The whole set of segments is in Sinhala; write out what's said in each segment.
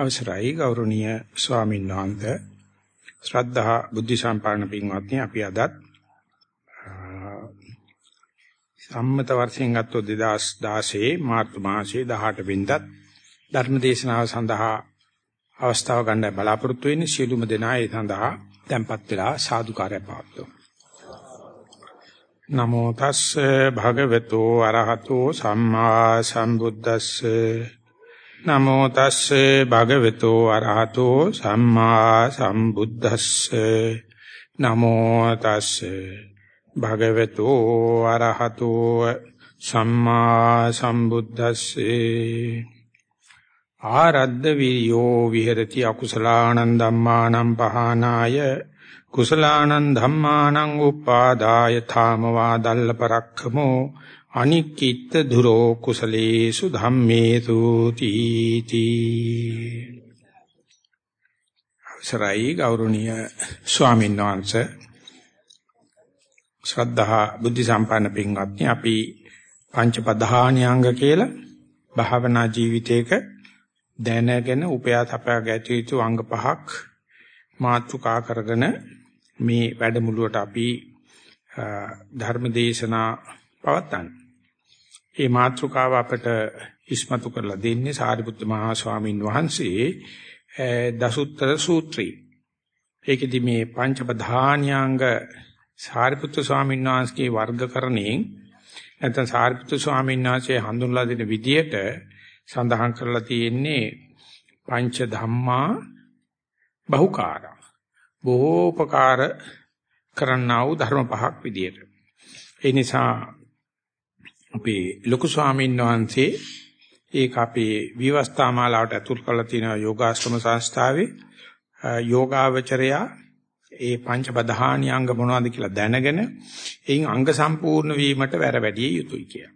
අවසරයි ගෞරවනීය ස්වාමීන් වහන්සේ. ශ්‍රද්ධා බුද්ධ සම්පන්න පින්වත්නි අපි අදත් සම්මත වර්ෂයෙන් ගත්තොත් 2016 මාර්තු මාසයේ 18 වෙනිදා ධර්ම දේශනාව සඳහා අවස්ථාව ගන්න බලාපොරොත්තු වෙන්නේ සියලුම දෙනා ඒ සඳහා tempත් වෙලා සාදුකාරය පවත්වමු. නමෝ තස්සේ භගවතු අරහතෝ සම්මා සම්බුද්දස්සේ නමෝ තස්සේ භගවතු අරහතෝ සම්මා සම්බුද්දස්සේ. නමෝ තස්සේ භගවතු අරහතෝ සම්මා සම්බුද්දස්සේ. ආරද්ද වියෝ විහෙරති අකුසලානං ධම්මානං පහනාය. කුසලානං ධම්මානං උපාදාය. thාමවා දල්ල පරක්ඛමෝ අනික්කිට දුරෝ කුසලේසු ධම්මේසු තීති අවසරයි ගෞරවනීය ස්වාමීන් වහන්සේ ශ්‍රද්ධා බුද්ධ සම්පන්න පින්වත්නි අපි පංච පධානියංග කියලා භාවනා ජීවිතයක දැනගෙන උපයා තපා ගැතිය යුතු අංග පහක් මාතෘකා කරගෙන මේ වැඩමුළුවට අපි ධර්ම දේශනා පවත්වන්නේ. මේ මාතෘකාව අපට ඉස්මතු කරලා දෙන්නේ සාරිපුත්ත මහා ස්වාමින් වහන්සේ දසුත්තර සූත්‍රය. ඒකෙදි මේ පංච ප්‍රධානියාංග සාරිපුත්ත ස්වාමීන් වහන්සේගේ වර්ගකරණයෙන් නැත්නම් සාරිපුත්ත ස්වාමීන් වහන්සේ හඳුන්ලා දෙන විදියට සඳහන් කරලා තියෙන්නේ පංච ධම්මා බහුකාර බොහෝපකාර කරන්නා වූ ධර්ම පහක් විදියට. ඒ නිසා අපේ ලොකු ස්වාමීන් වහන්සේ ඒක අපේ විවස්ථා මාලාවට ඇතුල් කරලා තියෙන යෝගාශ්‍රම සංස්ථාවේ යෝගාවචරයා ඒ පංච ප්‍රධානී අංග මොනවද කියලා දැනගෙන එයින් අංග සම්පූර්ණ වීමට වැර වැඩි යුතුයි කියලා.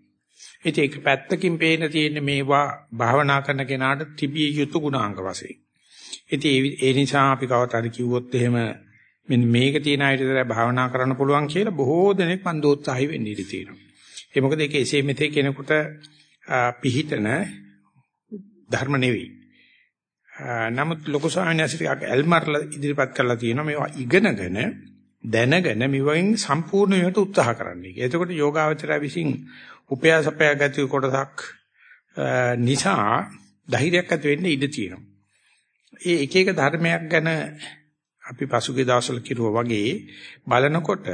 ඉතින් ඒක පැත්තකින් පේන තියෙන මේවා භාවනා කරන කෙනාට තිබිය යුතු ගුණාංග වශයෙන්. ඉතින් ඒ නිසා අපි කවට හරි කිව්වොත් එහෙම මෙන්න මේක තියෙන අයට විතරයි භාවනා කරන්න පුළුවන් කියලා බොහෝ දෙනෙක් මන්දෝත්සාහි වෙන්න ඉඩ තියෙනවා. ඒ මොකද ඒක එසේ මෙතේ කෙනෙකුට පිහිටන ධර්ම නෙවෙයි. නමුත් ලොකු සාහනසිරියක් එල්මර්ල ඉදිරිපත් කරලා තියෙනවා මේවා ඉගෙනගෙන දැනගෙන මෙවෙන් සම්පූර්ණ වෙන්න උත්සාහ කරන්න. එතකොට යෝගාවචරය විසින් උපයාසපය ගති කොටසක් නිසා ධෛර්යයක් ඇති වෙන්න ඉඩ තියෙනවා. ඒ එක එක ධර්මයක් ගැන අපි පසුගිය දවස්වල කිරුවා වගේ බලනකොට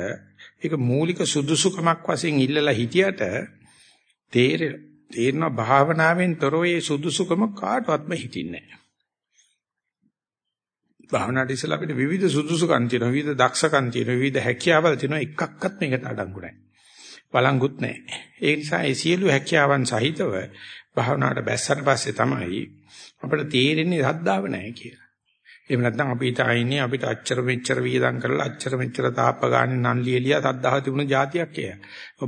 ඒක මූලික සුදුසුකමක් වශයෙන් ඉල්ලලා හිටියට තේරෙන තේරෙන භාවනාවෙන් තොරව ඒ සුදුසුකම කාටවත්ම හිටින්නේ නැහැ. භාවනාවට ඉස්සලා අපිට විවිධ සුදුසුකම් තියෙනවා, විවිධ දක්ෂකම් තියෙනවා, විවිධ හැකියාවල් තියෙනවා එකක්වත් මේකට අඩංගු නැහැ. බලංගුත් නැහැ. ඒ නිසා ඒ සියලු හැකියාවන් සහිතව භාවනාවට බැස්සට පස්සේ තමයි අපිට තේරෙන්නේ ශ්‍රද්ධාව නැහැ කියලා. එහෙම නැත්නම් අපි හිතාන්නේ අපිට අච්චර මෙච්චර වියදම් කරලා අච්චර මෙච්චර තාප්ප ගන්න නන්ලියලියා සද්ධාහ තිබුණ જાතියක් කියලා.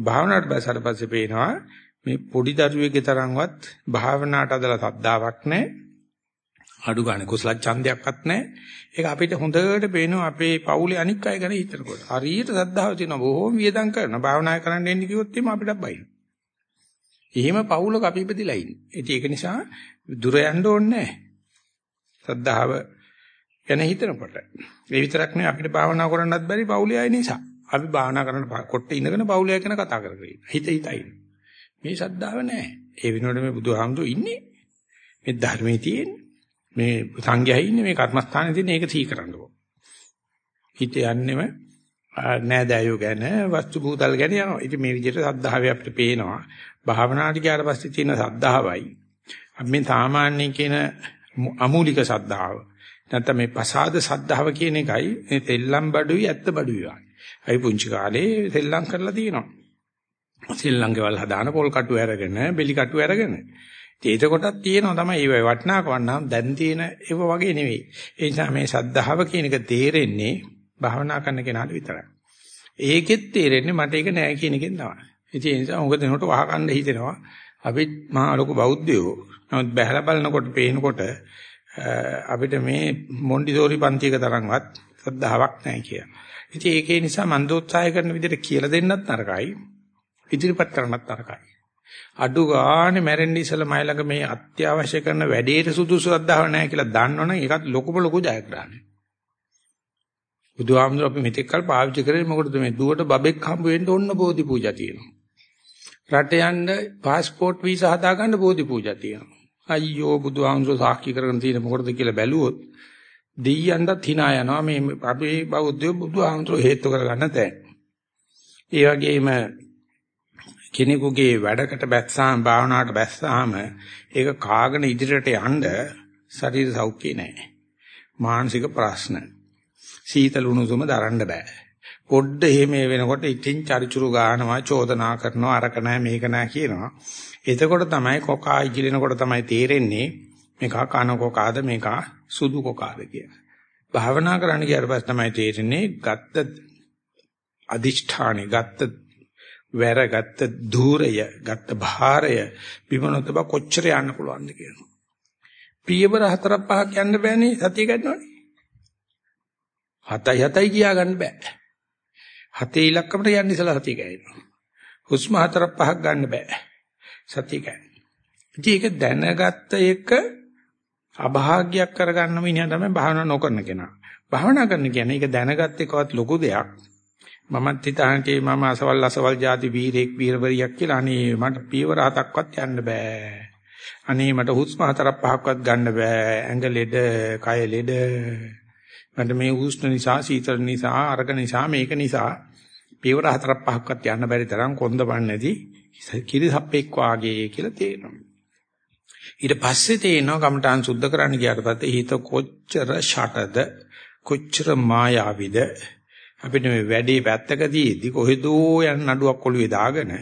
භාවනාවට බැසට පස්සේ පේනවා මේ පොඩි දරුවෙක්ගේ තරම්වත් භාවනාවට අදලා සද්ධාාවක් නැහැ. අඩු ගන්න කුසල ඡන්දයක්වත් නැහැ. ඒක අපිට හොඳට පේනවා අපේ පවුලේ අනික් අය ගැන හිතනකොට. හරියට සද්ධාව තියෙනවා බොහෝම වියදම් කරන භාවනා කරන්න එන්න කිව්වොත් එimhe අපිට බයින. එහෙම පවුලක අපි ඉපදිලා ඉන්නේ. ඉතින් ඒක නිසා දුර යන්න ඕනේ නැහැ. සද්ධාව ගැන හිතනකොට. ඒ විතරක් නෙවෙයි අපිට භාවනා කරන්නත් බැරි පවුලේ අය නිසා. අපි භාවනා කරන කොට්ටේ ඉඳගෙන පවුලේ අය ගැන කතා කර කර ඉන්න. හිත හිතයි. මේ ශ්‍රද්ධාව නැහැ. ඒ විනෝඩ මේ බුදුහාමුදුරු ඉන්නේ. මේ ධර්මයේ තියෙන්නේ. මේ සංඝයා ඉන්නේ මේ කර්මස්ථානයේ තියෙන ඒක තී කරන්න ඕන. හිත යන්නෙම නෑදෑයෝ ගැන වස්තු භූතල් ගැන යනවා. ඉතින් මේ විදිහට සද්ධාවේ අපිට පේනවා. භාවනාට ගියාට පස්සේ තියෙන සද්ධාවයි. අපි මේ සාමාන්‍ය කියන අමූලික සද්ධාව. නැත්නම් මේ පසාද සද්ධාව කියන එකයි මේ තෙල්ලම් බඩුයි ඇත්ත බඩුයි වගේ. අපි පුංචි කාලේ තෙල්ලම් කරලා තියෙනවා. තෙල්ලම් ගෙවල් හදාන පොල් කටු අරගෙන, බෙලි කටු අරගෙන. ඉතින් ඒකකොටක් තියෙනවා තමයි ඒ වටිනාකම නම් දැන් තියෙන ඒව වගේ නෙවෙයි. ඒ නිසා මේ සද්ධාව කියන එක තේරෙන්නේ භාවනා කරන කෙනාට විතරයි. ඒකෙත් තේරෙන්නේ මට ඒක නෑ කියන එකෙන් තමයි. ඉතින් ඒ නිසා උඟ දෙනකොට වහකණ්ඩ හිතෙනවා. අපි මහා ලොකු බෞද්ධයෝ. නමුත් බහැලා බලනකොට පේනකොට අපිට මේ මොන්ඩිසෝරි පන්තියක තරම්වත් ශ්‍රද්ධාවක් නැහැ කියලා. ඉතින් ඒකේ නිසා මන්දෝත්සාහය කරන විදිහට කියලා දෙන්නත් නරකයි. ඉදිරිපත් කරන්නත් නරකයි. අඩු ගානේ මැරෙන්න ඉස්සලා මයි ළඟ මේ අත්‍යවශ්‍ය කරන වැඩේට සුදුසු අද්දාව නැහැ කියලා දන්නවනම් ඒකත් ලොකුම ලොකු ජයග්‍රහණයක්. බුදුහාමුදුර අපි මෙතෙක් කල් පාවිච්චි කරේ මොකටද මේ දුවට බබෙක් හම්බ වෙන්න ඕන බෝධි පූජා තියෙනවා. රට යන්න પાස්පෝර්ට් වීසා හදාගන්න බෝධි පූජා තියෙනවා. අයියෝ බුදුහාමුදුර සාක්ෂි කරගෙන තියෙන මොකටද කියලා බැලුවොත් දෙයියන්ටත් hina යනවා මේ අපේ බෞද්ධයෝ බුදුහාමුදුර හේතු කරගන්න තැන. ඒ වගේම කෙනෙකුගේ වැඩකට බැස්සාම භාවනාවට බැස්සාම ඒක කාගෙන ඉදිරියට යන්න ශරීර සෞඛ්‍ය නැහැ. මානසික ප්‍රශ්න. සීතල උණුසුම දරන්න බෑ. පොඩ්ඩ එහෙම වෙනකොට ඉතින් චරිචුරු ගානවා චෝදනා කරනවා අරක නැහැ මේක නැහැ කියනවා. එතකොට තමයි කොකා ඉගිලෙනකොට තමයි තේරෙන්නේ මේක කන කොකාද මේක සුදු කොකාද කියලා. භාවනා කරන්න ගියාට පස්සේ තමයි තේරෙන්නේ ගත්ත අදිෂ්ඨානෙ ගත්ත වැර ගත්ත ධූරය ගත්ත භාරය බිමනොත බ කොච්චර යන්න පුළුවන්ද කියනවා. පියවර හතරක් පහක් යන්න බෑනේ සතිය ගන්නවනේ. හතයි හතයි කියා ගන්න බෑ. හතේ ඉලක්කමට යන්න ඉස්සලා සතිය ගෑනවා. හුස්ම හතරක් පහක් ගන්න බෑ. සතිය ගන්න. ඉතින් ඒක දැනගත්ත එක අභාග්‍යයක් කරගන්න මිනිහා තමයි භාවනා නොකරන කෙනා. භාවනා කරන කියන්නේ ඒක දැනගත් එකවත් ලොකු දෙයක්. මමත් හිතාන්නේ මම අසවල් අසවල් ಜಾති වීරෙක් වීරවරියක් කියලා අනේ මට පියවර හතක්වත් යන්න බෑ. අනේ මට හුස්ම හතරක් පහක්වත් ගන්න බෑ. ඇඟ ලෙඩ, කය ලෙඩ. මට මේ උෂ්ණ නිසා, සීතල නිසා, අරක නිසා, මේක නිසා පියවර හතරක් පහක්වත් යන්න බැරි තරම් කොන්දපන් නැති කිරි සප්පෙක් වාගේ කියලා තේරෙනවා. ඊට පස්සේ තේනවා කමඨාන් සුද්ධ කරන්න ගියාට පස්සේ හිත කොච්චර ෂටද කොච්චර මායාවිද? අපිට මේ වැඩේ පැත්තකදීදී කොහෙදෝ යන නඩුවක් ඔළුවේ දාගෙන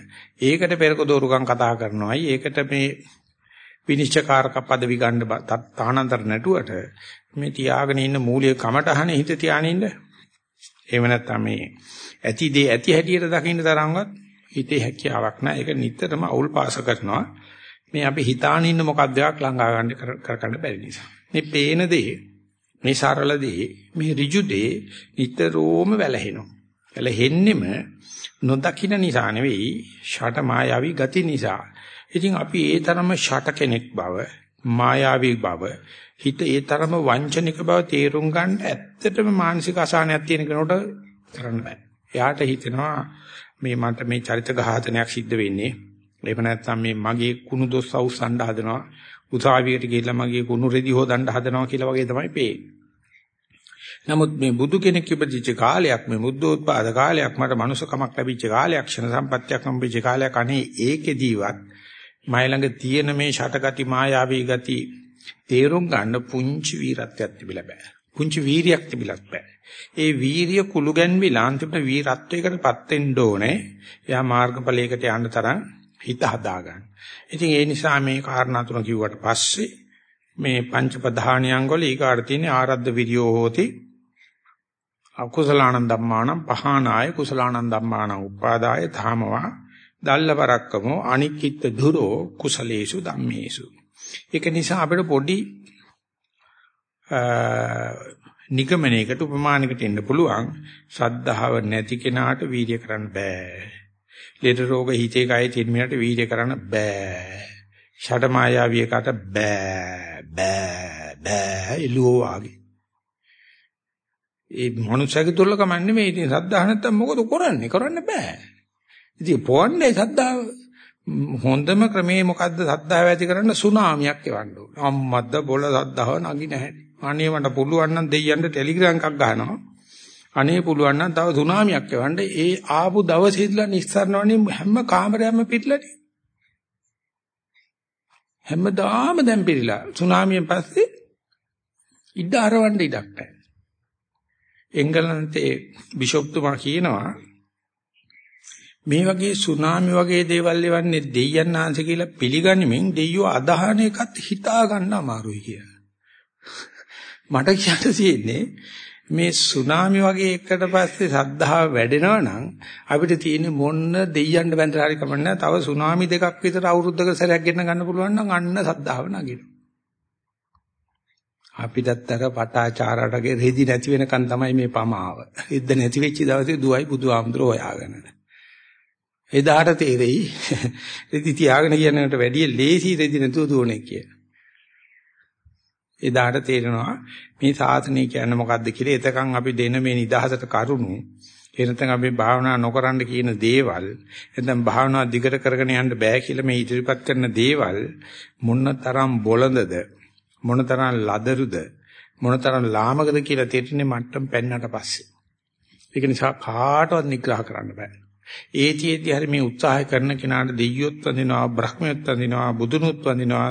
ඒකට පෙරක දෝරුකම් කතා කරනවායි ඒකට මේ විනිශ්චයකාරක পদවි ගන්න තානන්තර නැටුවට මේ තියාගෙන ඉන්න මූලික කමටහනේ හිත තියාගෙන ඉන්න. එහෙම නැත්නම් මේ ඇති දේ ඇති හැටියට දකින්න තරම්වත් හිතේ හැකියාවක් නැහැ ඒක නිතරම අවුල් පාස කරනවා මේ අපි හිතාන ඉන්න මොකක්ද එකක් ළඟා ගන්න කරගන්න බැරි නිසා මේ පේන දේ මේ සරල දේ මේ ඍජු දේ නිතරම වැළහෙනවා. වැළහෙන්නෙම නොදකින්න නිසා නෙවෙයි ෂට මායාවී ගති නිසා. ඉතින් අපි ඒ තරම ෂට කෙනෙක් බව මායාවී බව හිත ඒ තරම වංචනික බව තේරුම් ගන්න ඇත්තටම මානසික අසහනයක් තියෙන කෙනෙකුට කරන්න බෑ. එයාට හිතෙනවා මේ මට මේ චරිත ඝාතනයක් සිද්ධ වෙන්නේ. එහෙම නැත්නම් මේ මගේ කුණු දොස් අවුස්සන්න හදනවා. උසාවියට ගිහිල්ලා මගේ කුණු රෙදි හොදන්න හදනවා කියලා වගේ තමයි පේන්නේ. නමුත් මේ බුදු කෙනෙක් ඉපදිච්ච කාලයක් මේ බුද්ධෝත්පාද කාලයක් මට මනුස්සකමක් ලැබිච්ච කාලයක් ක්ෂණ සම්පත්තියක් හම්බෙච්ච කාලයක් අනේ ඒකෙදීවත් මයි ළඟ තියෙන මේ ෂටගති මායාවී ගති තේරුම් ගන්න පුංචි වීරත්වයක් තිබිලා බෑ. පුංචි වීරියක් තිබිලත් බෑ. ඒ වීරිය කුළු ගැන්විලා අන්තිමට වීරත්වයකටපත් වෙන්න ඕනේ. එයා මාර්ගඵලයකට යන්න තරම් හිත හදාගන්න. ඉතින් ඒ නිසා මේ කාරණා තුන කිව්වට පස්සේ මේ පංච ප්‍රධානියංග වල ඊකාට තියෙන ආරද්ධ විරියෝ හෝති අකුසලානං ධම්මානං පහානාය කුසලානං ධම්මානං උපාදාය ධාමවා දල්ල පරක්කමෝ අනික්කිට දුරෝ කුසලේසු ධම්මේසු ඒක නිසා අපිට පොඩි නිගමනයකට උපමානයකට එන්න පුළුවන්. සද්ධාව නැති කෙනාට වීර්ය කරන්න බෑ. ලෙඩ රෝග හිතේ කයේ තියෙන මිනිහට වීර්ය කරන්න බෑ. ෂඩ මායාවියකට බෑ බෑ බෑ එළුවෝ වාගේ. ඒ මනුස්සයාගේ දුර්ලභම නෙමෙයි. ඉතින් සද්ධා නැත්තම් මොකද කරන්නේ? කරන්න බෑ. ඉතින් පොන්නේ සද්ධාව. හොඳම ක්‍රමේ මොකද්ද? සද්ධාව ඇති කරන්න සුනාමියක් එවන්න ඕන. අම්මද්ද බොල සද්ධාව නගි නැහැ අනේ මට පුළුවන් නම් දෙයියන්ට ටෙලිග්‍රෑම් එකක් ගහනවා අනේ පුළුවන් නම් තව සුනාමියක් එවන්න ඒ ආපු දවසේ ඉඳලා නිස්සාරණවනේ හැම කාමරයක්ම පිටලානේ හැමදාම දැන් පිළිලා සුනාමියෙන් පස්සේ ඉඩ අරවන්න ඉඩක් නැහැ. එංගලන්තේ බිෂොප්තුමා කියනවා මේ වගේ සුනාමි වගේ දේවල් එවන්නේ දෙයයන් ආංශ කියලා පිළිගනිමින් දෙයියෝ අදහන එකත් හිතා ගන්න අමාරුයි කියලා. මට කියන්න තියෙන්නේ මේ සුනාමි වගේ එකට පස්සේ සද්ධාව වැඩෙනවා නම් අපිට තියෙන මොන්න දෙයියන්ට බැඳලා හරි කමන්නේ තව සුනාමි දෙකක් විතර අවුරුද්දක සැරයක් ගෙන්න ගන්න පුළුවන් නම් අන්න සද්ධාව නගිනවා. අපිටත් අර පටාචාරාටගේ රෙදි නැති වෙනකන් තමයි මේ පමාව. ඉද්ද නැති වෙච්ච දවසේ දුවයි බුදුහාමුදුර හොයාගෙන. එදාට තේරෙයි රෙදි තියාගෙන කියනකට වැඩිය ලේසි රෙදි නැතුව දුවන්නේ කියලා. එදාට තේරෙනවා මේ සාසනය කියන්නේ මොකද්ද කියලා. එතකන් අපි දෙන මේ නිදහසට කරුණු එනතන් අපි භාවනා නොකරන්න කියන දේවල් එතෙන් භාවනා දිගට කරගෙන යන්න බෑ කියලා මේ ඉදිරිපත් කරන දේවල් මොනතරම් බොළඳද මොනතරම් ලදරුද මොනතරම් ලාමකද කියලා තේරෙන්නේ මට්ටම් පෙන්නට පස්සේ. ඒක නිසා කාටවත් නිග්‍රහ කරන්න බෑ. ඒතිෙදි හරි මේ උත්සාහය කරන කෙනාට දෙයියොත් වඳිනවා බ්‍රහ්මියොත් වඳිනවා බුදුනුත් වඳිනවා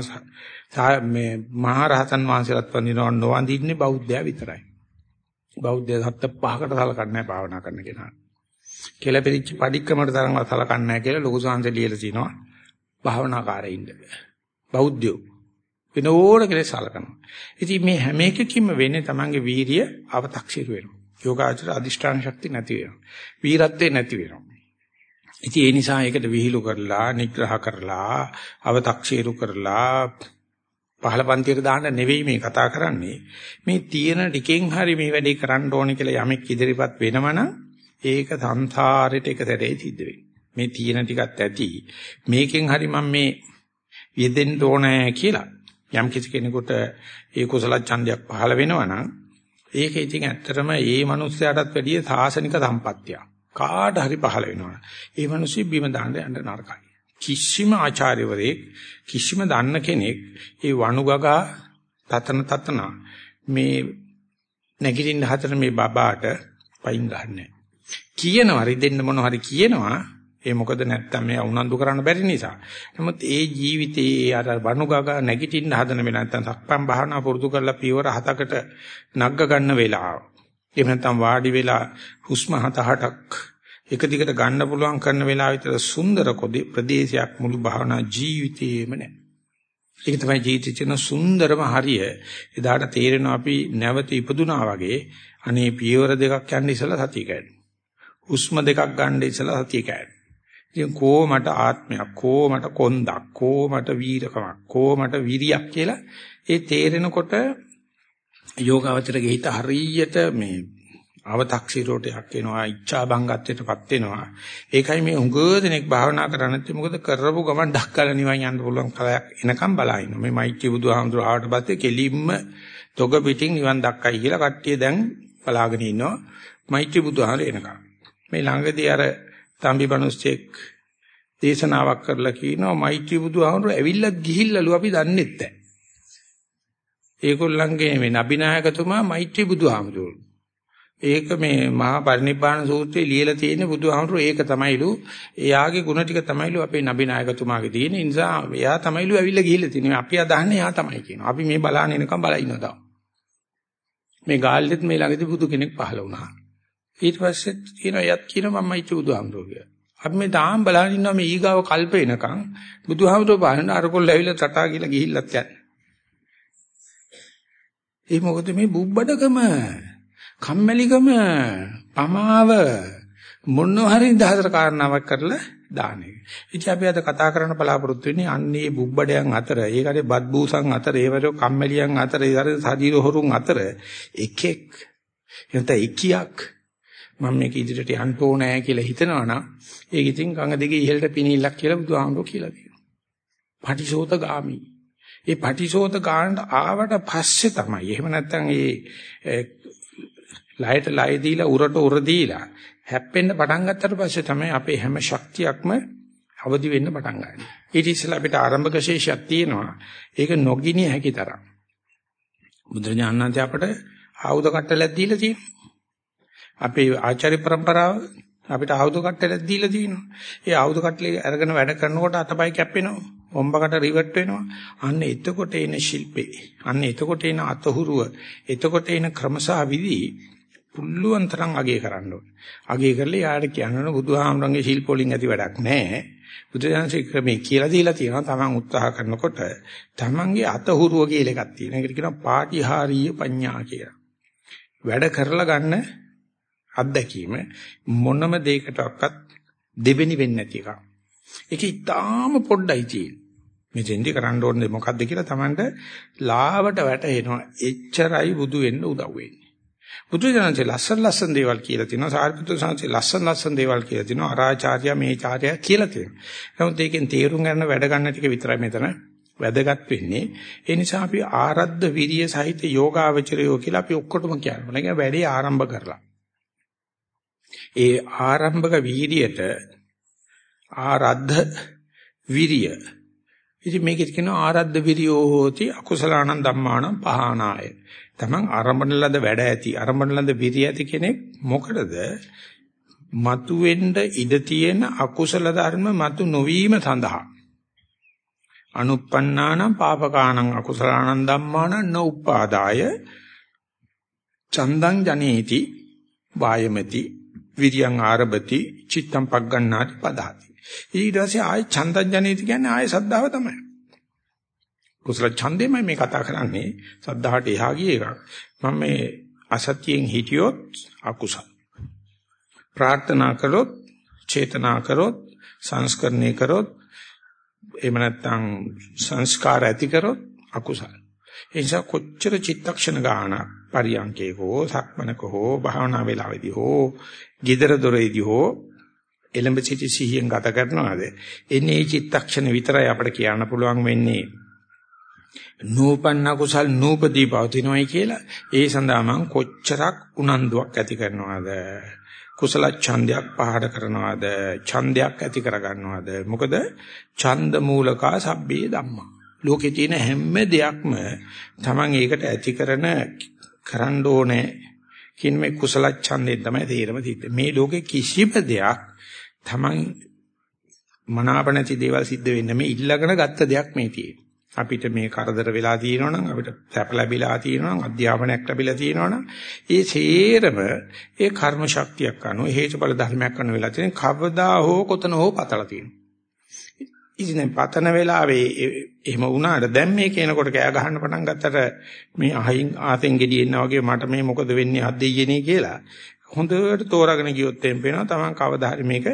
මේ මහා රහතන් වහන්සේලාත් වඳිනවා නොවඳින්නේ බෞද්ධයා විතරයි. බෞද්ධය සත්‍ය පහකට සලකන්නේ නැහැ භාවනා කරන කෙනා. කියලා පිළිච්ච padikkamට තරම්වත් සලකන්නේ නැහැ කියලා ලොකු සංහසේ ලියලා තිනවා. භාවනාකාරයින්ද. බෞද්ධයෝ වෙන ඕන කෙනෙක් සලකනවා. ඉතින් මේ හැම එකකින්ම වෙන්නේ Tamange වීරිය අව탁සිරු වෙනවා. යෝගාචර අදිෂ්ඨාන ශක්තිය නැති වෙනවා. වීරත්වේ නැති වෙනවා. ඉතින් ඒ නිසා ඒකට විහිළු කරලා, නිග්‍රහ කරලා, අව탁සිරු කරලා පහළ පන්තියට දාන්න නෙවෙයි මේ කතා කරන්නේ. මේ තියෙන ටිකෙන් හරි මේ වැඩේ කරන්න ඕනේ කියලා යමෙක් ඉදිරිපත් වෙනවනම් ඒක සංසාරෙට එක සැරේ සිද්ධ වෙන්නේ. මේ තියෙන ටිකත් ඇති. මේකෙන් හරි මම මේ යෙදෙන්න ඕනේ කියලා යම් කිසි කෙනෙකුට ඒ කුසල ඡන්දයක් පහළ වෙනවනම් ඒක ඉතින් ඇත්තටම ඒ මනුස්සයාටත් වැඩිය සාසනික සම්පත්තියක්. කාට හරි පහළ වෙනවනම් ඒ මිනිස්සු බිම දාන්න යන්න නරකයි. කිසිම ආචාර්යවරයෙක් කිසිම දන්න කෙනෙක් ඒ වණුගගා තතන තතන මේ නැගිටින්න හතර මේ බබාට පයින් ගන්නෑ. කියනවා රිදෙන්න මොන හරි කියනවා ඒ මොකද නැත්තම් මේ උනන්දු කරන්න බැරි නිසා. නමුත් ඒ ජීවිතේ අර වණුගගා නැගිටින්න හදන වෙලාව නැත්තම් සක්පම් භාවනා පුරුදු කරලා පියවර හතකට නග්ග ගන්න වෙලාව. එහෙම නැත්තම් වාඩි වෙලා හුස්ම හත හටක් එක දිගට ගන්න පුළුවන් කරන වෙලාව විතර සුන්දර කොදී ප්‍රදේශයක් මුළු භාවනා ජීවිතේම නැහැ. ඒක තමයි ජීවිතේ සුන්දරම හරිය. එදාට තේරෙනවා අපි නැවත ඉපදුනා වගේ අනේ පියවර දෙකක් යන්න ඉස්සලා සතිය කැඩෙනවා. හුස්ම දෙකක් ගන්න ඉස්සලා සතිය කැඩෙනවා. ඉතින් කෝ මට ආත්මයක් කෝ මට කොන්දක් කෝ මට වීරකමක් කෝ මට විරියක් කියලා ඒ තේරෙනකොට යෝගාවචරගේ හිත හරියට මේ අව탁සිරෝට යක් වෙනවා ඉච්ඡා බංගත්වයටපත් වෙනවා. ඒකයි මේ උඟ දෙනෙක් භාවනා කරන්නේ නැති මොකද කරපු ගමන් ඩක්කල නිවන් යන්න පුළුවන් කලයක් එනකම් බලා ඉන්නවා. මේ මෛත්‍රී බුදුහාමුදුර ආවට පස්සේ කෙලින්ම තොග පිටින් නිවන් දක්කයි කියලා කට්ටිය දැන් බලාගෙන ඉන්නවා. මෛත්‍රී බුදුහාමුදුර එනකම්. මේ ළඟදී අර තම්බි බණුස්සෙක් දේශනාවක් කරලා කියනවා මෛත්‍රී බුදුහාමුදුර ඇවිල්ලත් ගිහිල්ලාලු අපි දන්නෙත් නැහැ. ඒගොල්ලන්ගේ මේ නබිනායකතුමා මෛත්‍රී බුදුහාමුදුරුවෝ. ඒක මේ මහා පරිනිබ්බාන සූත්‍රයේ ලියලා තියෙන බුදුහාමුදුරුවෝ ඒක තමයිලු එයාගේ ಗುಣ ටික තමයිලු අපේ නබි නායකතුමාගේ තියෙන. නිසා එයා තමයිලු ඇවිල්ලා ගිහිල්ලා තියෙනවා. අපි අදහන්නේ එයා තමයි කියනවා. අපි මේ බලන්න එනකම් බලා ඉන්නවා මේ ගාල්ලෙත් මේ ළඟදී බුදු කෙනෙක් පහළ වුණා. ඊට පස්සේ කියනවා යත් කියනවා මමයි බුදුහාමුදුරුවෝ කියලා. අපි මේ දාම් බලන් ඉන්නවා මේ ඊගාව කල්ප එනකම් බුදුහාමුදුරුවෝ බලන අරකොල්ල ඇවිල්ලා තටා කියලා ගිහිල්ලත් යන්නේ. ඒ මොකද මේ බුබ්බඩකම කම්මැලිකම පමාව මොන හරි දහතර කාරණාවක් කරලා දාන එක. ඉතින් අපි අද කතා කරන්න බලාපොරොත්තු වෙන්නේ අන්නේ බුබ්බඩයන් අතර, ඒකට බත් බූසන් අතර, ඒවරෝ කම්මැලියන් අතර, ඒතර සජීව හොරුන් අතර එකෙක් එතන එකියක් මම මේක ඉදිරියට යන්න ඕනෑ කියලා හිතනවනම් ඒක ඉතින් කඟ දෙකේ ඉහළට පිනිල්ලක් කියලා බුදුහාමුදුරුවෝ කියලා තියෙනවා. පටිසෝත ගාමි. ඒ පටිසෝත ගානට ආවට පස්සේ තමයි. එහෙම නැත්නම් ඒ ලයට ලය දීලා උරට උර දීලා හැප්පෙන්න පටන් ගත්තට පස්සේ තමයි අපේ හැම ශක්තියක්ම අවදි වෙන්න පටන් ගන්නේ. ඊට ඉස්සෙල්ලා අපිට ආරම්භක ශේෂයක් තියෙනවා. ඒක නොගිනිය හැකි තරම්. බුදුරජාණන්සේ අපට ආයුධ කට්ටලක් දීලා තියෙනවා. අපේ ආචාර්ය પરම්පරාව අපිට ආයුධ කට්ටලක් දීලා තියෙනවා. ඒ ආයුධ කට්ටලේ අරගෙන වැඩ කරනකොට අතපය කැප්පෙනවා. ඔම්බකට රිවර්ට් වෙනවා. අන්න එතකොට එන ශිල්පේ. අන්න එතකොට එන අතහුරුව. එතකොට එන ක්‍රමසා විදි පුළුවන් තරම් අගය කරන්න ඕනේ. අගය කරලා යාට කියනවා බුදුහාමරංගේ ශිල්ප වලින් ඇති වැඩක් නැහැ. බුදුදහමේ ක්‍රමේ කියලා දීලා තියෙනවා තමන් උත්සාහ කරනකොට තමන්ගේ අතහුරුව කියලා එකක් තියෙනවා. ඒකට කියනවා පාටිහාරීය පඤ්ඤා කියලා. වැඩ කරලා ගන්න අත්දැකීම මොනම දෙයකටවත් දෙවෙනි වෙන්නේ නැති එකක්. ඒක ඊටාම පොඩ්ඩයි තියෙන්නේ. මේ දෙන්නේ කරන්න ඕනේ මොකද්ද කියලා Tamanට ලාවට වැටෙනවා. එච්චරයි බුදු වෙන්න උදව් වෙන්නේ. බුදුජානකේ ලස්සන ලස්සන දේවල් කියලා තිනවා සාරිපුත්‍ර සාංශේ ලස්සන ලස්සන දේවල් කියලා තිනවා අරාචාර්ය මේචාර්ය කියලා තියෙනවා. නමුත් ඒකෙන් තේරුම් ගන්න වැඩ ගන්න ටික විතරයි මෙතන වැදගත් වෙන්නේ. ඒ නිසා අපි ආරද්ධ විරිය සහිත යෝගාවචරයෝ කියලා අපි ඔක්කොටම කියනවා. ඒක වැඩේ ආරම්භ කරලා. ඒ ආරම්භක වීර්යයට ආරද්ධ විරිය. ඉතින් මේකෙත් කියනවා ආරද්ධ විරියෝ හෝති අකුසලානං ධම්මානං පහානාය. Taman ආරම්භන ලද වැඩ ඇති ආරම්භන ලද විරිය ඇති කෙනෙක් මොකටද? මතු වෙන්න ඉඩ තියෙන අකුසල ධර්ම මතු නොවීම සඳහා. අනුප්පන්නානම් පාපකානං අකුසලානං ධම්මානං නෝපාදාය චන්දං ජනේති වායමති විරියං ආරභති චිත්තං පග්ගණ්ණාති පදාති. ඊට පස්සේ ආය චන්දං ජනේති කියන්නේ ආය සද්ධාව තමයි. කුසල ඡන්දෙමයි මේ කතා කරන්නේ. සද්ධාහට එහා ගිය එකක්. මම මේ අසත්‍යයෙන් හිටියොත් අකුසල. ප්‍රාර්ථනා කළොත් චේතනා කරොත් සංස්කරණය කරොත් එහෙම නැත්නම් සංස්කාර ඇති කරොත් අකුසල. ඒ නිසා කොච්චර චිත්තක්ෂණ ගාන පරියන්කේ හෝ සක්මනක හෝ භාවනා වේලාවේදී හෝ gedara doreදී හෝ එලඹ සිටි සිහියෙන් ගත කරනවාද? එන්නේ චිත්තක්ෂණ විතරයි අපිට කියන්න පුළුවන් වෙන්නේ. නූපන්න කුසල් නූපදී පවතිනවයි කියලා. ඒ සඳහා මම කොච්චරක් උනන්දුවක් ඇති කරනවද? කුසල ඡන්දයක් පහඩ කරනවාද? ඡන්දයක් ඇති කරගන්නවාද? මොකද ඡන්ද මූලකා සබ්බේ ධම්මා. ලෝකේ තියෙන හැම දෙයක්ම Taman ඒකට ඇති කරන කරන්න ඕනේ. කියන මේ කුසල ඡන්දයෙන් තමයි තේරෙම තිබෙන්නේ මේ ලෝකේ කිසිම දෙයක් Taman මනාප නැති දේවල් සිද්ධ වෙන්නේ මේ ඉල්ලගෙන ගත්ත දෙයක් මේ තියෙන්නේ. අපිට මේ කරදර වෙලා තියෙනවා නම් අපිට සැප ලැබිලා තියෙනවා නම් අධ්‍යාපනයක් ලැබිලා තියෙනවා නම් ඒ සේරම ඒ කර්ම ශක්තියක් අනුව හේතුඵල ධර්මයක් අනුව වෙලා තියෙන කවදා හෝ කොතන හෝ පතලා තියෙනවා. ඉතින් පතන වෙලාවේ එහෙම වුණාට දැන් මේ කියනකොට කෑ ගහන්න පටන් ගත්තට මේ අහින් ආතෙන් ගෙඩියෙන්න වගේ මට මේ මොකද වෙන්නේ අද්දෙයියනේ කියලා හොඳට තෝරාගෙන ගියොත් එම් පේනවා තමන් කවදා හරි මේක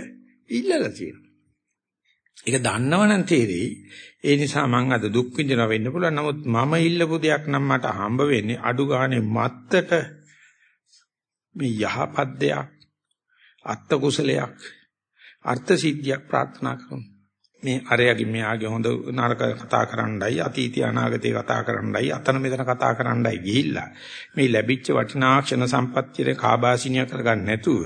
ඉල්ලලා තියෙනවා. ඒක දන්නවනම් තේරෙයි. ඒ නිසා මං අද දුක් විඳිනවා වෙන්න පුළුවන්. නමුත් මම ඉල්ලපු දෙයක් නම් මට හම්බ වෙන්නේ අඩු ගානේ මත්තට මේ යහපත් දෙයක් අත්ත කුසලයක් අර්ථ සිද්ධියක් ප්‍රාර්ථනා කරමු. මේ අරයගේ මෙයාගේ හොඳ නරක කතා කරන්නයි අතීතය අනාගතය කතා කරන්නයි අතන මෙතන කතා කරන්නයි ගිහිල්ලා මේ ලැබිච්ච වටිනා ක්ෂණ සම්පත්තියේ කාබාසිනිය කරගන්න නැතුව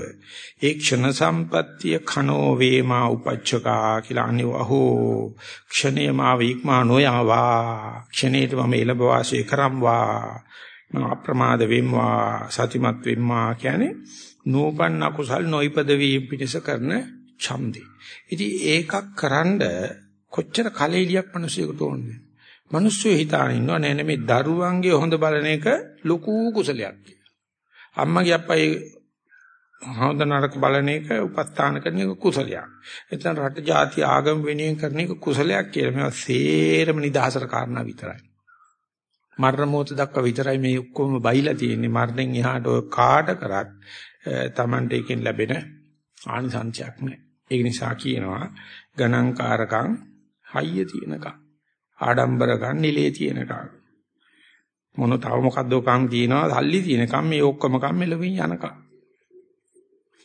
ඒ ක්ෂණ සම්පත්තිය කනෝ වේමා උපච්චකා කියලා අනිවහෝ ක්ෂණේමා වීක්මා නොයවා ක්ෂණේට මම එළඹ වාසය කරම්වා මම අප්‍රමාද වෙම්වා සතිමත් වෙම්වා කියන්නේ නූපන්න කුසල් නොයිපද වීම පිණිස කරන ඡන්දේ. ඉතින් ඒකක් කරන්ඩ කොච්චර කලෙලියක් මිනිස්සුෙකුට ඕනද? මිනිස්සු හිතාන ඉන්නවා නෑ නේ මේ දරුවන්ගේ හොඳ බලන එක ලොකු කුසලයක් කියලා. අම්මගේ අප්පයි හොඳ නරක බලන එක උපස්ථාන කරන එක කුසලයක්. එතන රට ජාති ආගම වෙනුවෙන් කරන එක කුසලයක් කියලා. මේවා සේරම නිදහසට කාරණා විතරයි. මරණ මොහොත දක්වා විතරයි මේ ඔක්කොම බයිලා තියෙන්නේ. මරණයෙන් එහාට ඔය කාට කරත් Tamante එකෙන් ලැබෙන ආනිසංසයක් නෑ. ඒක නිසා කියනවා ගණන්කාරකම් හයිය තියෙනකම් ආඩම්බරකම් නිලේ තියෙනකම් මොන තව මොකද්ද කම් තියෙනවා සල්ලි තියෙනකම් මේ ඔක්කොම කම් මෙලවින් යනකම්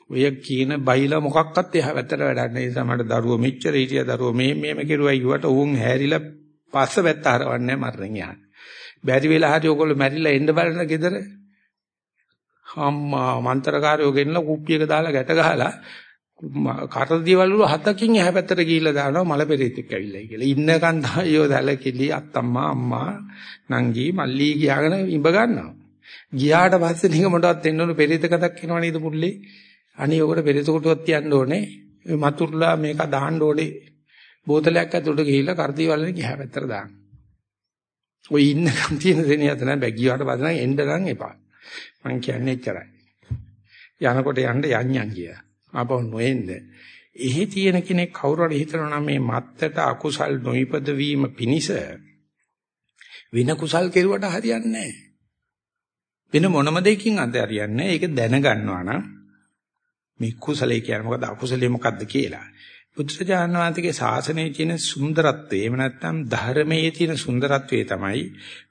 ඔය කියන බයිලා මොකක්වත් එහා වැතර වැඩක් නැහැ. ඒ නිසා මට දරුවෝ මෙච්චර හිටියා දරුවෝ මේ මේම කෙරුවයි කිව්වට ඌන් හැරිලා පස්ස පැත්ත හරවන්නේ මරණින් යහන. බැරි වෙලා හරි ඔයගොල්ලෝ මැරිලා එන්න බලන ගෙදර. අම්මා මන්තරකාරයෝ ගෙන්නලා කුප්පියක දාලා ගැට ගහලා කරදීවල වල හතකින් එහා පැත්තට ගිහිල්ලා දානවා මල පෙරේතෙක් ඇවිල්ලායි කියලා. ඉන්නකන් තමයි දැලකිලි අත්තම්මා අම්මා නංගි මල්ලි කියාගෙන ඉඹ ගන්නවා. ගියාට පස්සේ නික මොටවත් දෙන්න ඕන පෙරේතකටක් එනවා නේද මුල්ලේ? අනේ ඔකට පෙරේත කොටුවක් තියන්න ඕනේ. මතුරුලා මේක දාන්න ඕනේ. බෝතලයක් ඇතුළට ගිහිල්ලා කරදීවලනේ ගියා පැත්තට දාන්න. ඔය ඉන්නකම් තියෙන දෙනිය අතන බෑ ගියාට පස්සේ නම් එන්න නම් එපා. මං කියන්නේ එච්චරයි. යනකොට යන්න යන්යන් ගියා. ආපහු නොඑන්න. එහි තියෙන කෙනෙක් කවුරු හරි හිතනවා නම් මේ මත්තට අකුසල් නොයිපද වීම පිණිස වෙන කුසල් කෙරුවට හරියන්නේ නැහැ. වෙන මොනම දෙයකින් අද හරියන්නේ නැහැ. ඒක දැනගන්නවා නම් මේ කුසලයේ කියන්නේ මොකද්ද අකුසලයේ මොකද්ද කියලා. බුදුරජාණන් වහන්සේගේ ශාසනයේ තියෙන සුන්දරත්වය එහෙම නැත්නම් ධර්මයේ තියෙන සුන්දරත්වය තමයි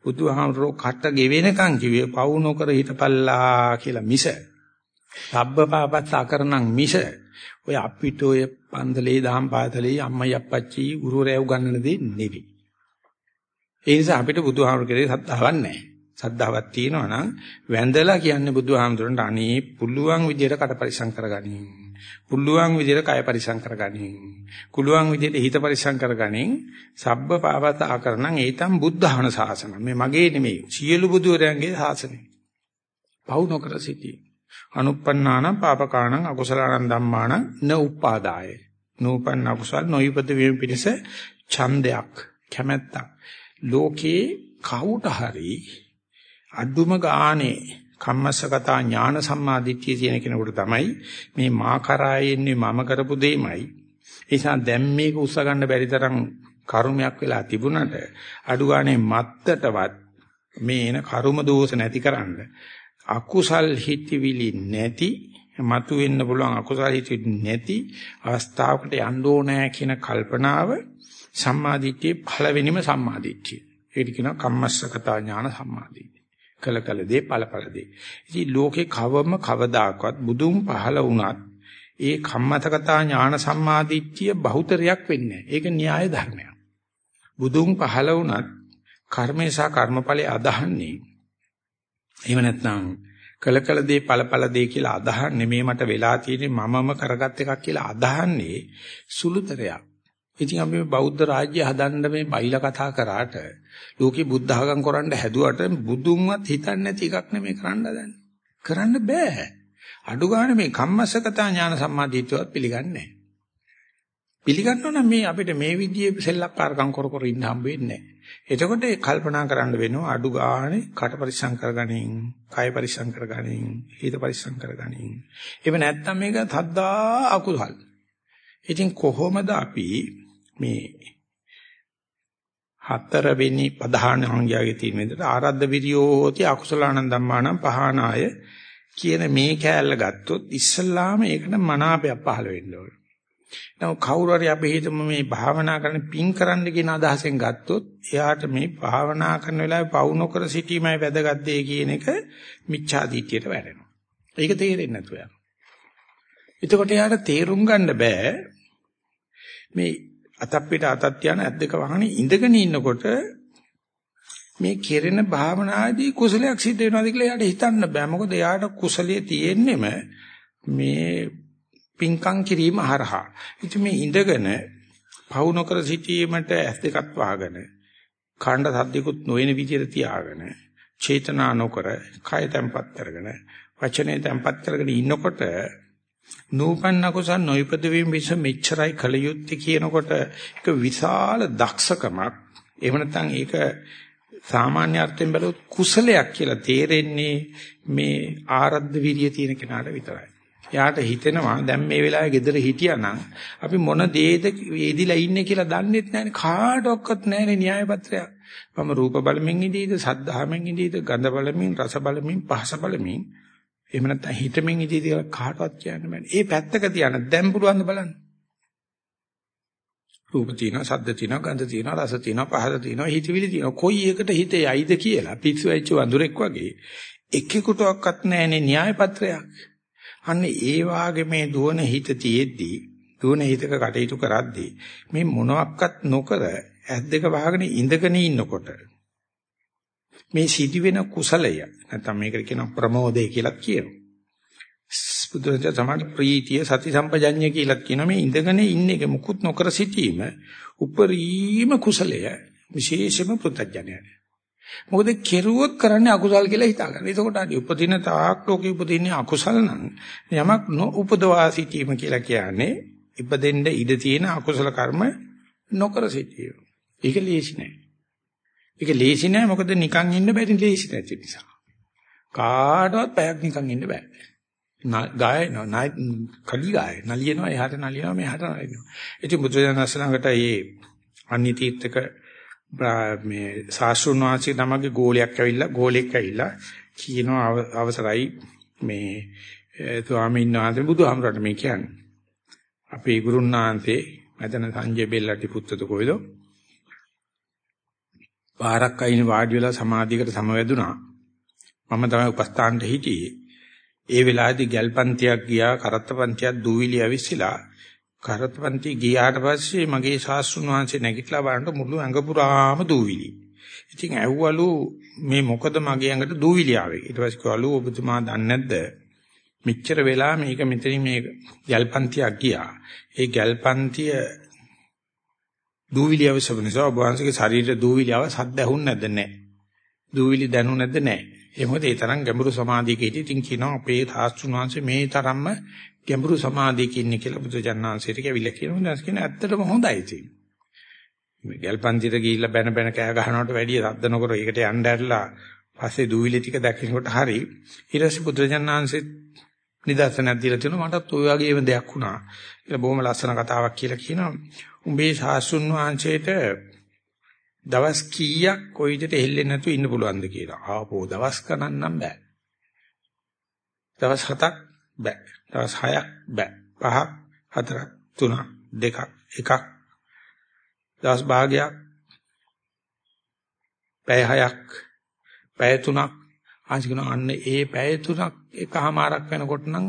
බුදුහාමුදුරෝ කට ගෙවෙනකන් කිව්වේ පවු නොකර හිටපල්ලා කියලා මිස. සබ්බ පාපත් අකරණං මිස. ඔය අපිට ඔය පන්දලේ දහම් පාතලේ අම්මයි අප්පච්චි ගුරුවරයා උගන්වන දේ නෙවෙයි. ඒ නිසා අපිට බුදුහාමුදුරු කෙරේ සද්ධාවක් නැහැ. සද්ධාවක් තියෙනවා නම් වැඳලා කියන්නේ බුදුහාමුදුරන්ට අනේ පුළුවන් විදියට කට පරිසම් කරගනින්. පුළුවන් විදියට කය පරිසම් කරගනින්. කුළුවන් විදියට හිත පරිසම් කරගනින්. සබ්බ පාවත ආකරණං ඒතම් බුද්ධහන ශාසන. මේ මගේ නෙමෙයි. සියලු බුදුරයන්ගේ ශාසනය. පවු නොකර සිටී. අනුප්පන්නාන පාපකාණං අකුසලානං ධම්මාණං න උපාදාය. නූපන්න අකුසල් නොයිපද වීම පිණිස ඡන්දයක් කැමැත්තක් ලෝකේ කවුට හරි අදුම ගානේ කම්මස්සගතා ඥාන සම්මාදිට්ඨිය තියෙන කෙනෙකුට තමයි මේ මා කරා එන්නේ මම කරපු දෙයමයි. ඒ නිසා දැන් මේක උස්ස ගන්න බැරි තරම් කර්මයක් වෙලා තිබුණට අඩු ගානේ මත්තටවත් මේ එන කර්ම දෝෂ නැතිකරන්න අකුසල් හිතවිලි නැති මතු වෙන්න පුළුවන් අකුසල් හිතවිලි නැති අවස්ථාවකට යන්න ඕනෑ කියන කල්පනාව සම්මාදිට්ඨියේ පළවෙනිම සම්මාදිට්ඨිය. ඒක කියනවා කම්මස්සකතා ඥාන සම්මාදිට්ඨිය. කළ කළ දේ ඵල ඵල දේ. ඉතින් ලෝකේ කවම කවදාකවත් බුදුන් පහළ වුණත් ඒ කම්මතකතා ඥාන සම්මාදිට්ඨිය බහුතරයක් වෙන්නේ නැහැ. ඒක න්‍යාය ධර්මයක්. බුදුන් පහළ වුණත් කර්මේ සහ කර්මඵලයේ අදහන්නේ. එහෙම නැත්නම් කළ කළ දේ ඵල ඵල දේ කියලා අදහන්නේ මේ මට වෙලා තියෙන්නේ මමම කරගත් එකක් කියලා අදහන්නේ සුළුතරයක්. ඉතින් අපි මේ බෞද්ධ රාජ්‍ය හදන්න මේ බයිලා කතා කරාට ලෝකේ බුද්ධ ආගම් කරන්න හැදුවට බුදුන්වත් හිතන්නේ නැති එකක් නෙමෙයි කරන්න හදන්නේ. කරන්න බෑ. අඩු ගන්න මේ කම්මස්සකතා ඥාන සම්මාදිට්ඨියවත් පිළිගන්නේ නැහැ. පිළිගන්නව නම් මේ අපිට මේ විදිහේ සෙල්ලක්කාරකම් කර කර ඉන්න හම්බ වෙන්නේ නැහැ. එතකොට ඒ කල්පනා කරන්න වෙනවා අඩු ගානේ කට පරිස්සම් කරගනින්, කය පරිස්සම් කරගනින්, හිත පරිස්සම් කරගනින්. එහෙම නැත්නම් මේක තද්දා අකුසල්. ඉතින් කොහොමද අපි මේ හතරවෙනි ප්‍රධාන අංගයගේ තියෙන විදිහට ආරද්ධ විරියෝති අකුසලානං ධම්මානං පහනාය කියන මේ කෑල්ල ගත්තොත් ඉස්සල්ලාම ඒකට මනාපයක් පහළ වෙන්න ඕන. නමුත් කවුරු හරි අපි හිතමු මේ භාවනා කරන පින් කරන්න කියන අදහසෙන් ගත්තොත් එයාට මේ භාවනා කරන වෙලාවේ පවු නොකර සිටීමයි වැදගත් දෙය කියන එක මිච්ඡා දිට්ඨියට වැටෙනවා. ඒක තේරෙන්නේ නැතුව යනවා. එතකොට එයාට තේරුම් ගන්න බෑ මේ අතක් පිට අතක් තියන ඇස් දෙක වහනේ ඉඳගෙන ඉන්නකොට මේ කෙරෙන භාවනාදී කුසලයක් සිද්ධ වෙනවාද කියලා එයාට හිතන්න බෑ. මොකද එයාට කුසලයේ තියෙන්නෙම මේ පිංකම් කිරීම හරහා. ඉතින් මේ ඉඳගෙන පවු නොකර සිටීමට ඇස් දෙකක් වහගෙන කාණ්ඩ සද්දිකුත් නොවන විදිහට තියාගෙන චේතනා නොකර කය තැම්පත් කරගෙන වචනේ තැම්පත් කරගෙන ඉන්නකොට නූපන්න කුසල් නොයිපද වීම විස මෙච්චරයි කල යුත්තේ කියනකොට ඒක විශාල දක්ෂකමක් එහෙම නැත්නම් ඒක සාමාන්‍ය අර්ථයෙන් බැලුවොත් කුසලයක් කියලා තේරෙන්නේ මේ ආරද්ධ විරිය තියෙන කෙනාට විතරයි. එයාට හිතෙනවා දැන් මේ වෙලාවේ gedara හිටියානම් අපි මොන දේද එදිලා ඉන්නේ කියලා දන්නෙත් නැහැනේ කාටවත් නැහැනේ න්‍යාය පත්‍රයක්. මම රූප බලමින් ඉඳීද සද්ධාමෙන් ඉඳීද ගන්ධ බලමින් රස බලමින් පහස බලමින් එහෙම නැත්නම් හිතමින් ඉඳී කියලා කාටවත් කියන්න බෑ. ඒ පැත්තක තියන දැන් පුළුවන් ද බලන්න. රූප තියෙනවා, ශබ්ද තියෙනවා, ගන්ධ තියෙනවා, රස තියෙනවා, පහස තියෙනවා, හිතවිලි තියෙනවා. කොයි එකට හිත යයිද කියලා පිස්සු වෙච්ච වඳුරෙක් වගේ එකෙකුටවත් නැහැනේ න්‍යාය පත්‍රයක්. අන්න ඒ වාගේ මේ දුවන හිත තියෙද්දී දුවන හිතක කටයුතු කරද්දී මේ මොනවත් නොකර ඇස් දෙක වහගෙන ඉඳගෙන ඉන්නකොට මේ සිටිවෙන කුසලය නැත්නම් මේකට කියන ප්‍රමෝදය කියලා කියනවා. බුදුරජාණන් සමාන ප්‍රීතිය සති සම්පජඤ්ඤය කියලා කියනවා මේ ඉඳගෙන ඉන්න එක මුකුත් නොකර සිටීම උපරිම කුසලය විශේෂම පුතඥය. මොකද කෙරුවොත් කරන්නේ අකුසල් කියලා හිතා ගන්න. එතකොට අද උපදින තාක් ලෝකෙ උපදින්නේ අකුසල නම් යමක් නොඋපදවා සිටීම කියලා කියන්නේ ඉපදෙන්න ඉඩ තියෙන අකුසල කර්ම නොකර සිටීම. ඒක ලේසි නෑ. ඒක ලේසි නෑ මොකද නිකන් ඉන්න බැරි ලේසි නැති නිසා. කාටවත් පැයක් නිකන් ඉන්න බෑ. ගාය නයි කලි ගාය නලියනවා එහාට නලියනවා මෙහාට නලියනවා. ඉතින් බුදුරජාණන් ළඟට මේ අනිතීත්ක මේ සාස්ෘණ වාසී තමගේ ගෝලයක් ඇවිල්ලා ගෝලෙක් ඇවිල්ලා කියනවා අවසරයි මේ ස්වාමීන් වහන්සේ බුදුහාමරට මේ කියන්නේ. අපේ ගුරුනාන්තේ මැදන සංජය බෙල්ලටි පුත්තද කොයිද පාරක් අයින වාඩි වෙලා සමාධියකට සමවැදුනා. මම තමයි උපස්ථානට හිටියේ. ඒ වෙලාවේදී ගල්පන්තියක් ගියා කරත්තපන්තියක් දූවිලි ඇවිස්සලා කරත්තපන්ති ගියාට පස්සේ මගේ ශාස්ත්‍රුන් වහන්සේ නැගිටලා බලනකොට මුළු ඇඟ පුරාම දූවිලි ඉතින් ඇහුවලු මේ මොකද මගේ ඇඟට දූවිලි ආවේ ඊට පස්සේ කිව්වලු ඔබතුමා දන්නේ නැද්ද මෙච්චර වෙලා මේක මෙතනින් මේ ගල්පන්තියක් ගියා. ඒ ගල්පන්තිය දූවිලි අවශ්‍ය නිසා ඔබ වහන්සේගේ ශරීරයේ දූවිලි ආව සද්ද ඇහුන්නේ නැද්ද නැහැ. දූවිලි දැනුනේ නැද්ද නැහැ. ඒ මොකද ඒ තරම් ගැඹුරු සමාධියක හිටිය ඉතින් කියනවා අපේ තාස්තුන් වහන්සේ මේ තරම්ම ගැඹුරු සමාධියක ඉන්නේ කියලා බුදුජානනාංශයට කියලා කියනවා. දැන් කියන ඇත්තටම හොඳයි ඉතින්. මේ ගල්පන්තියට ගිහිල්ලා බැන බැන කෑ ගහනවට වැඩිය සද්ද නොකර ඒකට යන්න ඇරලා පස්සේ දූවිලි ටික දැකිනකොට හරි ඊට පස්සේ බුදුජානනාංශෙත් නිදර්ශනයක් දීලා තියෙනවා මටත් ওই වගේම දෙයක් වුණා. ඒක බොහොම ලස්සන කතාවක් කියලා කියනවා. උඹේ ශාස්ත්‍රුන් වහන්සේට දවස් කීයක් කොයි විදිහට හෙල්ලෙන්නේ නැතුව ඉන්න පුළුවන්ද කියලා. ආපෝ දවස් ගණන් නම් බෑ. දවස් හතක් බෑ. දවස් හයක් බෑ. පහක් හතරක් තුනක් දෙකක් එකක් දවස් භාගයක් පැය හයක් පැය තුනක් ආසිකන අන්න ඒ පැය තුනක් එකමාරක් වෙනකොට නම්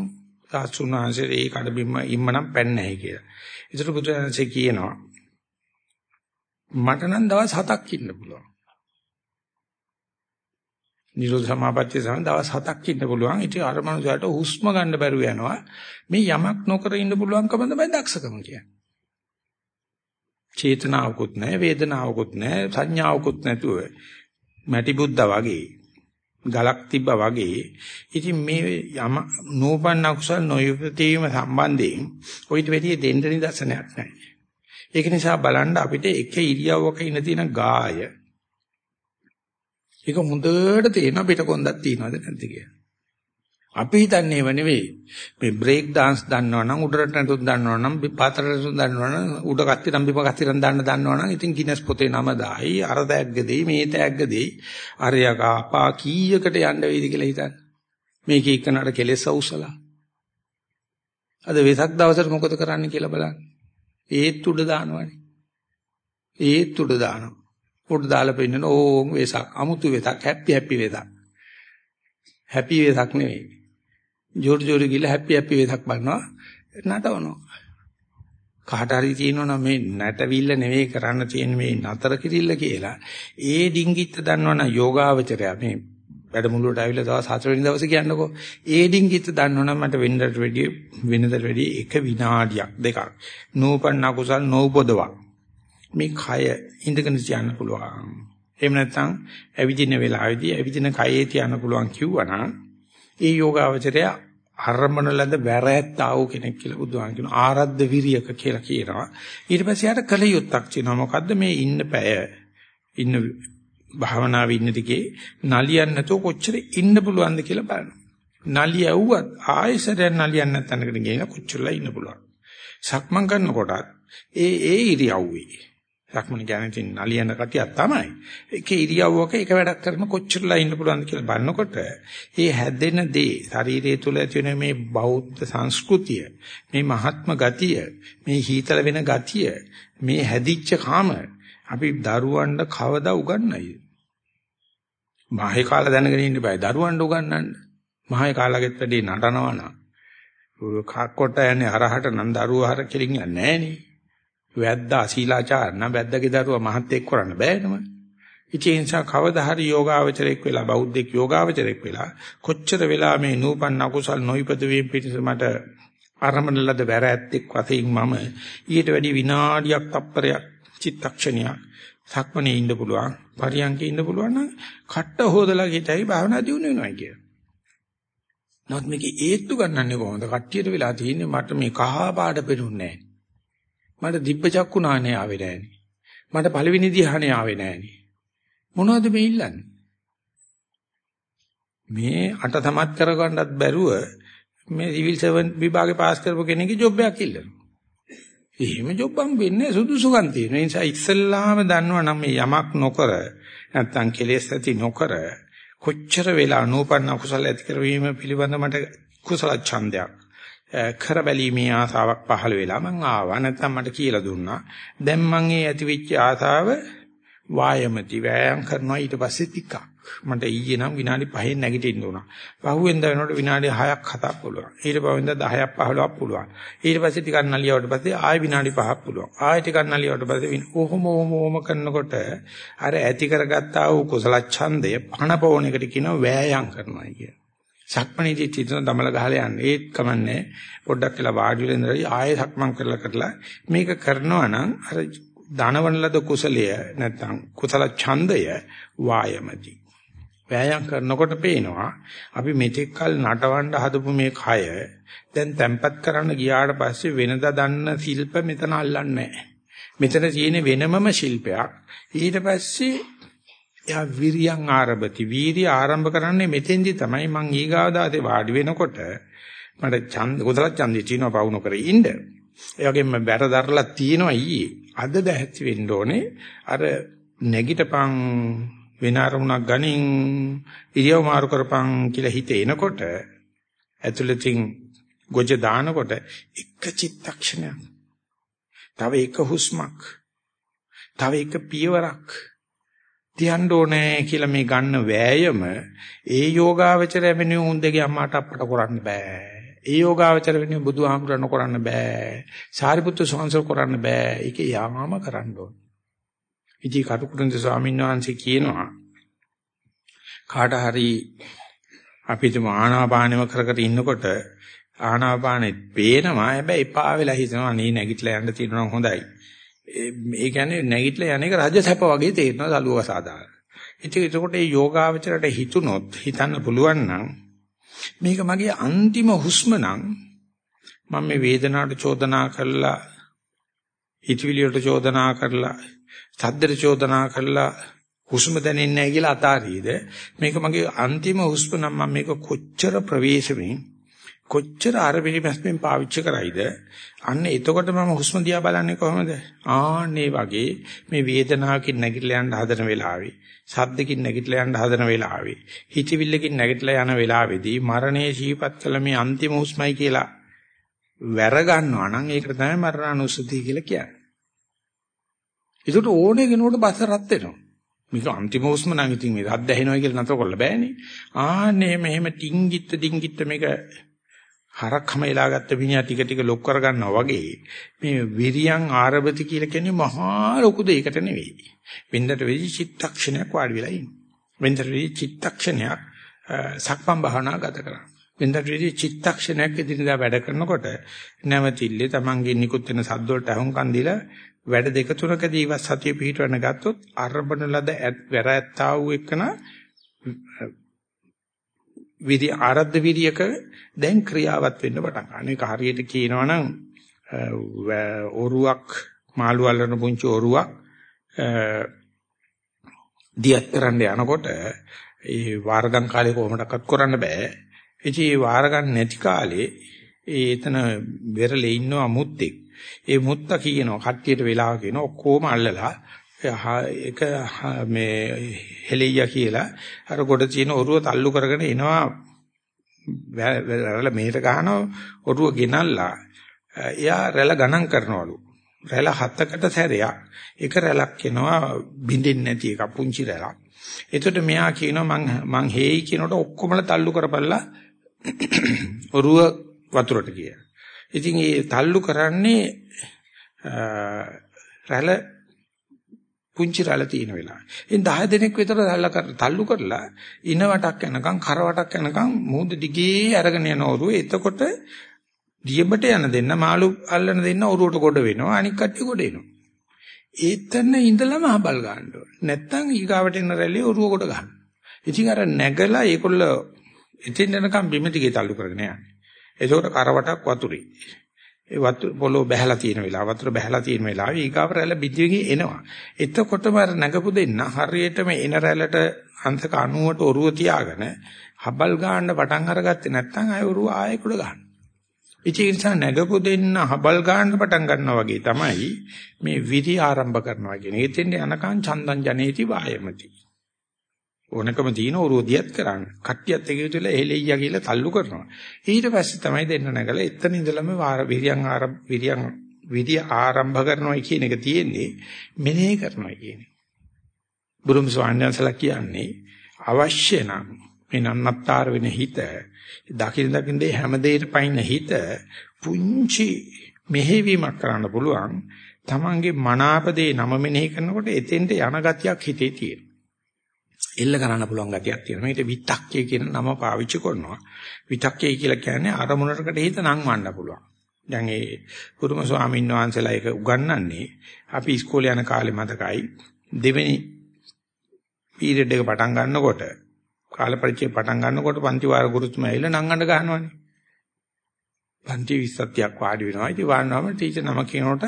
සාස්ත්‍රුණ වහන්සේ ඒ කඩබිම්ම ඉම්මනම් පැන්නේ නැහැ කියලා. ඒතර බුදුරජාණන්සේ කියනවා මට නම් දවස් 7ක් ඉන්න පුළුවන්. නිරෝධ සමාපත්තිය සම දවස් 7ක් ඉන්න පුළුවන්. ඉතින් අර මනුස්සයාට හුස්ම ගන්න බැරුව යනවා. මේ යමක් නොකර ඉන්න පුළුවන්කම තමයි දක්ෂකම කියන්නේ. චේතනාවකුත් නැහැ, වේදනාවකුත් නැහැ, සංඥාවකුත් නැතුව මැටි බුද්දා වගේ ගලක් තිබ්බා වගේ ඉතින් මේ යම නූපන්න කුසල් නොයුපතීම සම්බන්ධයෙන් ඔයිට වැඩි දෙන්න නිදර්ශනයක් නැහැ. ඒක නිසා බලන්න අපිට එක ඉරියව්වක ඉන්න තියෙන ගාය ඒක හොඳට තේරෙන පිට කොන්දක් තියනවද නැද්ද කියලා. අපි හිතන්නේ ඒව නෙවෙයි. මේ බ්‍රේක් dance දන්නවනම් උඩරට නටුත් දන්නවනම් පාතරට දන්නවනම් උඩ කත්තිරම් බිම කත්තිරම් දාන්න දන්නවනම් ඉතින් ගිනස් පොතේ නම දායි අර තෑග්ග දෙයි මේ තෑග්ග දෙයි අරයක අපා කීයකට යන්න වෙයිද කියලා හිතන්න. මේක එක්කනට කෙලෙස් අවුසලා. අද වෙසක් දවසට මොකද කරන්න කියලා බලන්න. ඒත් උඩ දානවනේ. ඒත් උඩ දානවා. උඩ දාලා පෙන්නන ඕම් වෙසක් අමුතු වෙසක් හැපි හැපි වෙසක්. හැපි වෙසක් නෙවෙයි. ජෝර් ජෝර් ගිහලා හැපි හැපි වෙසක් බලනවා නටවනවා. කාට හරි තියෙනවනම් මේ නැටවිල්ල නෙවෙයි කරන්න තියෙන මේ නතර කිරිල්ල කියලා ඒ ඩිංගිත්ත දන්නවනම් යෝගාවචරය මේ වැඩමුළුවට ආවිල්ලා දවස් 4 වෙනි දවසේ කියන්නකෝ. ඒ ඩිංගිත්ත දන්නවනම් මට වෙනදට වැඩිය වෙනදට වැඩිය එක විනාඩියක් දෙකක්. නූපන්න කුසල් නූපදවා. මේ කය ඉඳගෙන තියන්න පුළුවන්. එහෙම නැත්නම් ඇවිදින වෙලාවේදී ඇවිදින කයේ තියන්න පුළුවන් කිව්වනම් ඒ යෝගාවචරය අරමණ ලද වැරැත්තා වූ කෙනෙක් කියලා බුදුහාම කියනවා ආරද්ධ විරියක කියලා කියනවා. ඊට පස්සේ යාට කල යුත්තක් තියෙනවා. මොකද්ද? මේ ඉන්න පැය. ඉන්න භාවනාවේ ඉන්න දිගේ නලියන්න නැතුව කොච්චර ඉන්න පුළුවන්ද කියලා බලනවා නලිය ඇව්වත් ආයෙසරෙන් නලියන්න නැත්නම්කට ගිහින් කොච්චරලා ඉන්න පුළුවන් සක්මන් කරනකොටත් ඒ ඒ ඉරියව්වේ සක්මන කියන්නේ තින් නලියන කතියක් තමයි. ඒක ඉරියව්වක එක වැඩක් කරන කොච්චරලා ඉන්න පුළුවන්ද කියලා බලනකොට ඒ හැදෙන දේ ශරීරය තුළ ඇති වෙන මේ බෞද්ධ සංස්කෘතිය, මේ මහත්ම ගතිය, මේ හීතල වෙන ගතිය, මේ හැදිච්ච කාම අපි දරුවන්ට කවදා උගන්වයි? මහේ කාලා දැනගෙන ඉන්න බෑ දරුවන්ට උගන්වන්න. මහේ කාලාගෙත් වැඩි නටනවා නා. කක්කොට යන්නේ හරහට නම් දරුවා හර කෙලින් යන්නේ නෑනේ. වැද්දා අශීලාචාර නම් වැද්දගේ දරුවා මහත් එක් කරන්න බෑනම. ඉතින් ඒ නිසා කවදා හරි යෝගාවචරයක් වෙලා බෞද්ධෙක් යෝගාවචරයක් වෙලා කොච්චර වෙලා මේ නූපන්න අකුසල් නොයිපද වීම පිටස මට ආරම්භන ලද වැර ඇත්තෙක් වශයෙන් මම ඊට වැඩි විනාඩියක් තප්පරයක් චිත්තක්ෂණයක් සක්මනේ ඉන්න පුළුවන් පරියන්කේ ඉන්න පුළුවන් නම් කට්ට හොදලා ගිතයි භාවනා දියුණු වෙනවා කිය. නමුත් මේකේ ඒත්තු ගන්නන්නේ කොහොමද? කට්ටියට වෙලා තියෙන්නේ මට මේ කහ පාට පෙනුන්නේ නැහැ. මට දිබ්බ චක්කුණානේ ආවේ නෑනේ. මට පළවෙනි ධ්‍යානෙ ආවේ නෑනේ. මොනවද මේ ඉල්ලන්නේ? මේ අට තමත් කරගන්නත් බැරුව මේ සිවිල් සර්වන් විභාගේ පාස් කරපු කෙනෙක්ගේ ජොබ් එකක් ඉල්ලනවා. එහෙම ජොබ් හම්බෙන්නේ සුදුසුකම් තියෙන. ඒ නිසා ඉස්සල්ලාම දන්නවනම් මේ යමක් නොකර නැත්තම් කෙලෙස් ඇති නොකර කොච්චර වෙලා නූපන්න කුසල ඇති කරවීම පිළිබඳ මට කුසල ඡන්දයක් කරබැලීමේ ආසාවක් පහළ වෙලා මං ආවා නැත්නම් මට කියලා දුන්නා. දැන් මං ඒ ඇතිවෙච්ච ආසාව වායමති වෑයම් කරනවා ඊට පස්සේ ටිකක්. මට ඊයේ නම් විනාඩි 5න් නැගිටින්න උනා. පහුවෙන්ද වෙනකොට විනාඩි 6ක් 7ක් පුළුවන්. ඊට පහුවෙන්ද 10ක් 15ක් පුළුවන්. ඊට පස්සේ ටිකක් නලියවට පස්සේ ආයෙ විනාඩි 5ක් පුළුවන්. ආයෙ ටිකක් නලියවට පස්සේ ඔහොම ඔහොම ඔහොම කරනකොට අර ඇති කරගත්තා වූ කුසල ඡන්දය පණ පොණ එකට කියනවා වෑයම් කරනවා කිය. සක්මණේදී තිතන දමල ගහලා යන්නේ ඒත් කමන්නේ පොඩ්ඩක් වෙලා වාඩි වෙලා ඉඳලා ආයෙ සක්මන් කරලා කරලා මේක කරනවා නම් අර ධනවන ලද කුසලය නැත්නම් කුසල ඡන්දය වායමති. වෑයම් කරනකොට පේනවා අපි මෙතෙක් කල නටවන්න හදපු මේ කය දැන් තැම්පත් කරන්න ගියාට පස්සේ වෙනදා දන්න ශිල්ප මෙතන අල්ලන්නේ නැහැ. මෙතන තියෙන වෙනමම ශිල්පයක්. ඊට පස්සේ එයා විරියන් ආරම්භති. වීර්ය ආරම්භ කරන්නේ මෙතෙන්දි තමයි මං ඊගාව දාසේ වාඩි වෙනකොට මට ඡන්ද කුසල ඡන්දේ චිනව පවුන කර ඉන්න. ඒ වගේම බැර දරලා තියෙනවා ඊයේ. අද දැහැච්ච වෙන්න ඕනේ අර නැගිටපන් වෙන අරමුණක් ගනින් ඉරියව් මාරු කරපන් කියලා හිත එනකොට ඇතුළතින් ගොජ දානකොට එක චිත්තක්ෂණයක්. තව එක හුස්මක්. තව එක පියවරක්. තියන්න ඕනේ කියලා මේ ගන්න වෑයම ඒ යෝගාවචරය වෙනුවෙන් උන්දගේ අම්මාට අපට කරන්න බෑ. ඒ යෝගාවචර වෙනුවෙන් බුදුහාමුදුරන කරන්න බෑ. සාරිපුත්තු සංසල් කරන්න බෑ. ඒක යාමම කරන්න ඕනේ. ඉතින් කටුකුරුන්ද ස්වාමීන් වහන්සේ කියනවා කාට හරි අපිට ආනාපානෙම කර කර ඉන්නකොට ආනාපානෙත් පේනවා හැබැයි එපා වෙලා හිතනවා නේ නැගිටලා යන්න තියෙනවා හොඳයි. ඒ කියන්නේ නැගිටලා යන එක රජසැප වගේ තේරෙනවා සලුව සාදාන. ඉතින් ඒකට මේ යෝගාවචරයට හිතුනොත් හිතන්න පුළුවන් නම් මේක මගේ අන්තිම හුස්ම නම් මම මේ වේදනාවට චෝදනා කරලා හිතවිලි වලට චෝදනා කරලා සද්දට චෝදනා කරලා හුස්ම දැනෙන්නේ නැහැ කියලා අතාරීද මේක මගේ අන්තිම හුස්ම නම් මම මේක කොච්චර ප්‍රවේශමෙන් කොච්චර අරබිලිමස්මින් පාවිච්චි කරයිද? අන්න එතකොට මම හුස්ම දිහා බලන්නේ කොහොමද? ආන්නේ වගේ මේ වේදනාවකින් නැගිටලා යන්න හදන වෙලාවේ සද්දකින් නැගිටලා යන්න හදන වෙලාවේ හිතවිල්ලකින් නැගිටලා යන වෙලාවේදී මරණය ශීපත් කළ මේ අන්තිම හුස්මයි කියලා වැර ගන්නවා නම් ඒකට තමයි මරණානුස්සතිය කියලා කියන්නේ. ඒකට ඕනේ කෙනෙකුට බස රත් වෙනවා. මේක අන්තිම උස්ම නම් ඉතින් මේ රත් දැහෙනවා කියලා නතර කරලා බෑනේ. ආන්නේ මෙහෙම ටින්ගිත්ත ටින්ගිත්ත මේක හරක්ම එලාගත්ත විඤ්ඤා ටික ටික ලොක් කර ගන්නවා වගේ මේ විරියන් ආරබති කියලා කියන්නේ මහා ලොකු දෙයකට නෙවෙයි. වෙන්දට වෙදි චිත්තක්ෂණයක් වාඩි වෙලා ඉන්න. වෙන්දට වෙදි චිත්තක්ෂණයක් සක්මන් භාවනා ගත කරනවා. වෙන්දට වෙදි චිත්තක්ෂණයක් ඉදිරියට වැඩ කරනකොට නැවතිල්ලේ Tamange නිකුත් වෙන සද්ද වලට අහුම්කන් දීලා වැඩ දෙක තුනකදී ඉවත් සතිය පිහිටවන්න ගත්තොත් අරබන ලද වැර ඇත්තා වූ එකන විදි ආරද්ධ විරියක දැන් ක්‍රියාවත් වෙන්න පටන් ගන්න. ඒක හරියට කියනවනම් ඔරුවක් මාළු අල්ලන පුංචි ඔරුවක් දියත් කරන්න යනකොට ඒ වාරගම් කාලේ කොහොමඩක්වත් කරන්න බෑ. ඉතින් ඒ වාරගම් නැති කාලේ ඒ එතන වෙරළේ ඉන්නවා මුත්තෙක්. ඒ මුත්ත කියනවා කට්ටියට වෙලාව කියන ඔක්කොම අල්ලලා ඒක මේ හෙලිය කියලා අර ගොඩ තියෙන ඔරුව තල්ලු කරගෙන එනවා. රැළ මෙහෙට ගහනවා ඔරුව ගෙනල්ලා එයා රැළ ගණන් කරනවලු. රැළ හතකට සැරයක්. එක රැළක් එනවා බින්දෙන්නේ නැති එක පුංචි රැළක්. එතකොට මෙයා කියනවා මං මං හේයි කියනකොට ඔක්කොමලා තල්ලු කරපල්ලා ඔරුව වතුරට කියලා ඉතින් ඒ තල්ලු කරන්නේ රැළ පුංචි රැළ තියෙන වෙලාව. ඉතින් 10 දෙනෙක් විතර රැළ තල්ලු කරලා ඉන වටක් යනකම් කර වටක් යනකම් මූද දිගේ අරගෙන යන ඔරුව. එතකොට දියබට යන දෙන්න මාළු අල්ලන දෙන්න ඔරුවට ගොඩ වෙනවා. අනික් කට්ටිය ගොඩ එනවා. ඒතන ඉඳලම හබල් ගන්න ඕන. නැත්තම් ඊගාවට එන රැළිය ඔරුව කොට ගන්න. ඉතින් අර නැගලා ඒකොල්ල එතෙන් යනකම් බිම දිගේ තල්ලු කරගෙන යන්නේ. එතකොට කරවටක් වතුරේ. ඒ වතුර පොළොව බැහැලා තියෙන වෙලාව වතුර බැහැලා තියෙන වෙලාවේ ඊගාව රැළ බිඳියකින් එනවා. එතකොටම අර නැගපු දෙන්න හරියටම එන රැළට අංශක 90ට ඔරුව තියාගෙන හබල් ගන්න පටන් අරගත්තේ නැත්නම් ආය ඔරුව ආයෙ කුඩ ගන්න. ඉතින් ඒ නිසා නැගපු දෙන්න හබල් ගන්න පටන් ගන්නවා වගේ තමයි මේ විරි ආරම්භ කරනවා කියන්නේ. එතෙන් යනකන් චන්දන් ජනේති වායමති. ඕනකම තියෙන උරෝදියත් කරන්න. කට්ටියත් එක විතර එහෙලෙයියා කියලා තල්ලු කරනවා. ඊට පස්සේ තමයි දෙන්න නැගලා එතන ඉඳලම වාර විරියන් ආරම්භ විරියන් විරිය ආරම්භ කරනවා කියන එක තියෙන්නේ මෙනෙහි කරනවා කියන්නේ. බුදුම ස්වාමීන්වහන්සේලා කියන්නේ අවශ්‍ය නම් මේ නන්නත්තර වෙන හිත දකින දකින දේ හැම දෙයකට පයින්න හිත පුංචි මෙහෙවීමක් කරන්න පුළුවන්. Tamange මනාපදේ නම මෙනෙහි කරනකොට එතෙන්ට යන ගතියක් හිතේ තියෙනවා. එල්ල කරන්න පුළුවන් ගතියක් තියෙනවා. මේකට විතක්කේ කියන නම පාවිච්චි කරනවා. විතක්කේ කියලා කියන්නේ අරමුණකට හිත නංවන්න පුළුවන්. දැන් ඒ පුරුම ස්වාමීන් වහන්සේලා ඒක උගන්වන්නේ අපි ඉස්කෝලේ යන කාලේ මතකයි දෙවෙනි පීරියඩ් එක පටන් ගන්නකොට කාල පරිචය පටන් ගන්නකොට පන්ති වාර ගුරුතුමා ඇවිල්ලා නංගන්න ගහනවනේ. පන්ති 20ක් වාඩි වෙනවා. ඉතින් වාඩිවම ටීචර් නම කියනකොට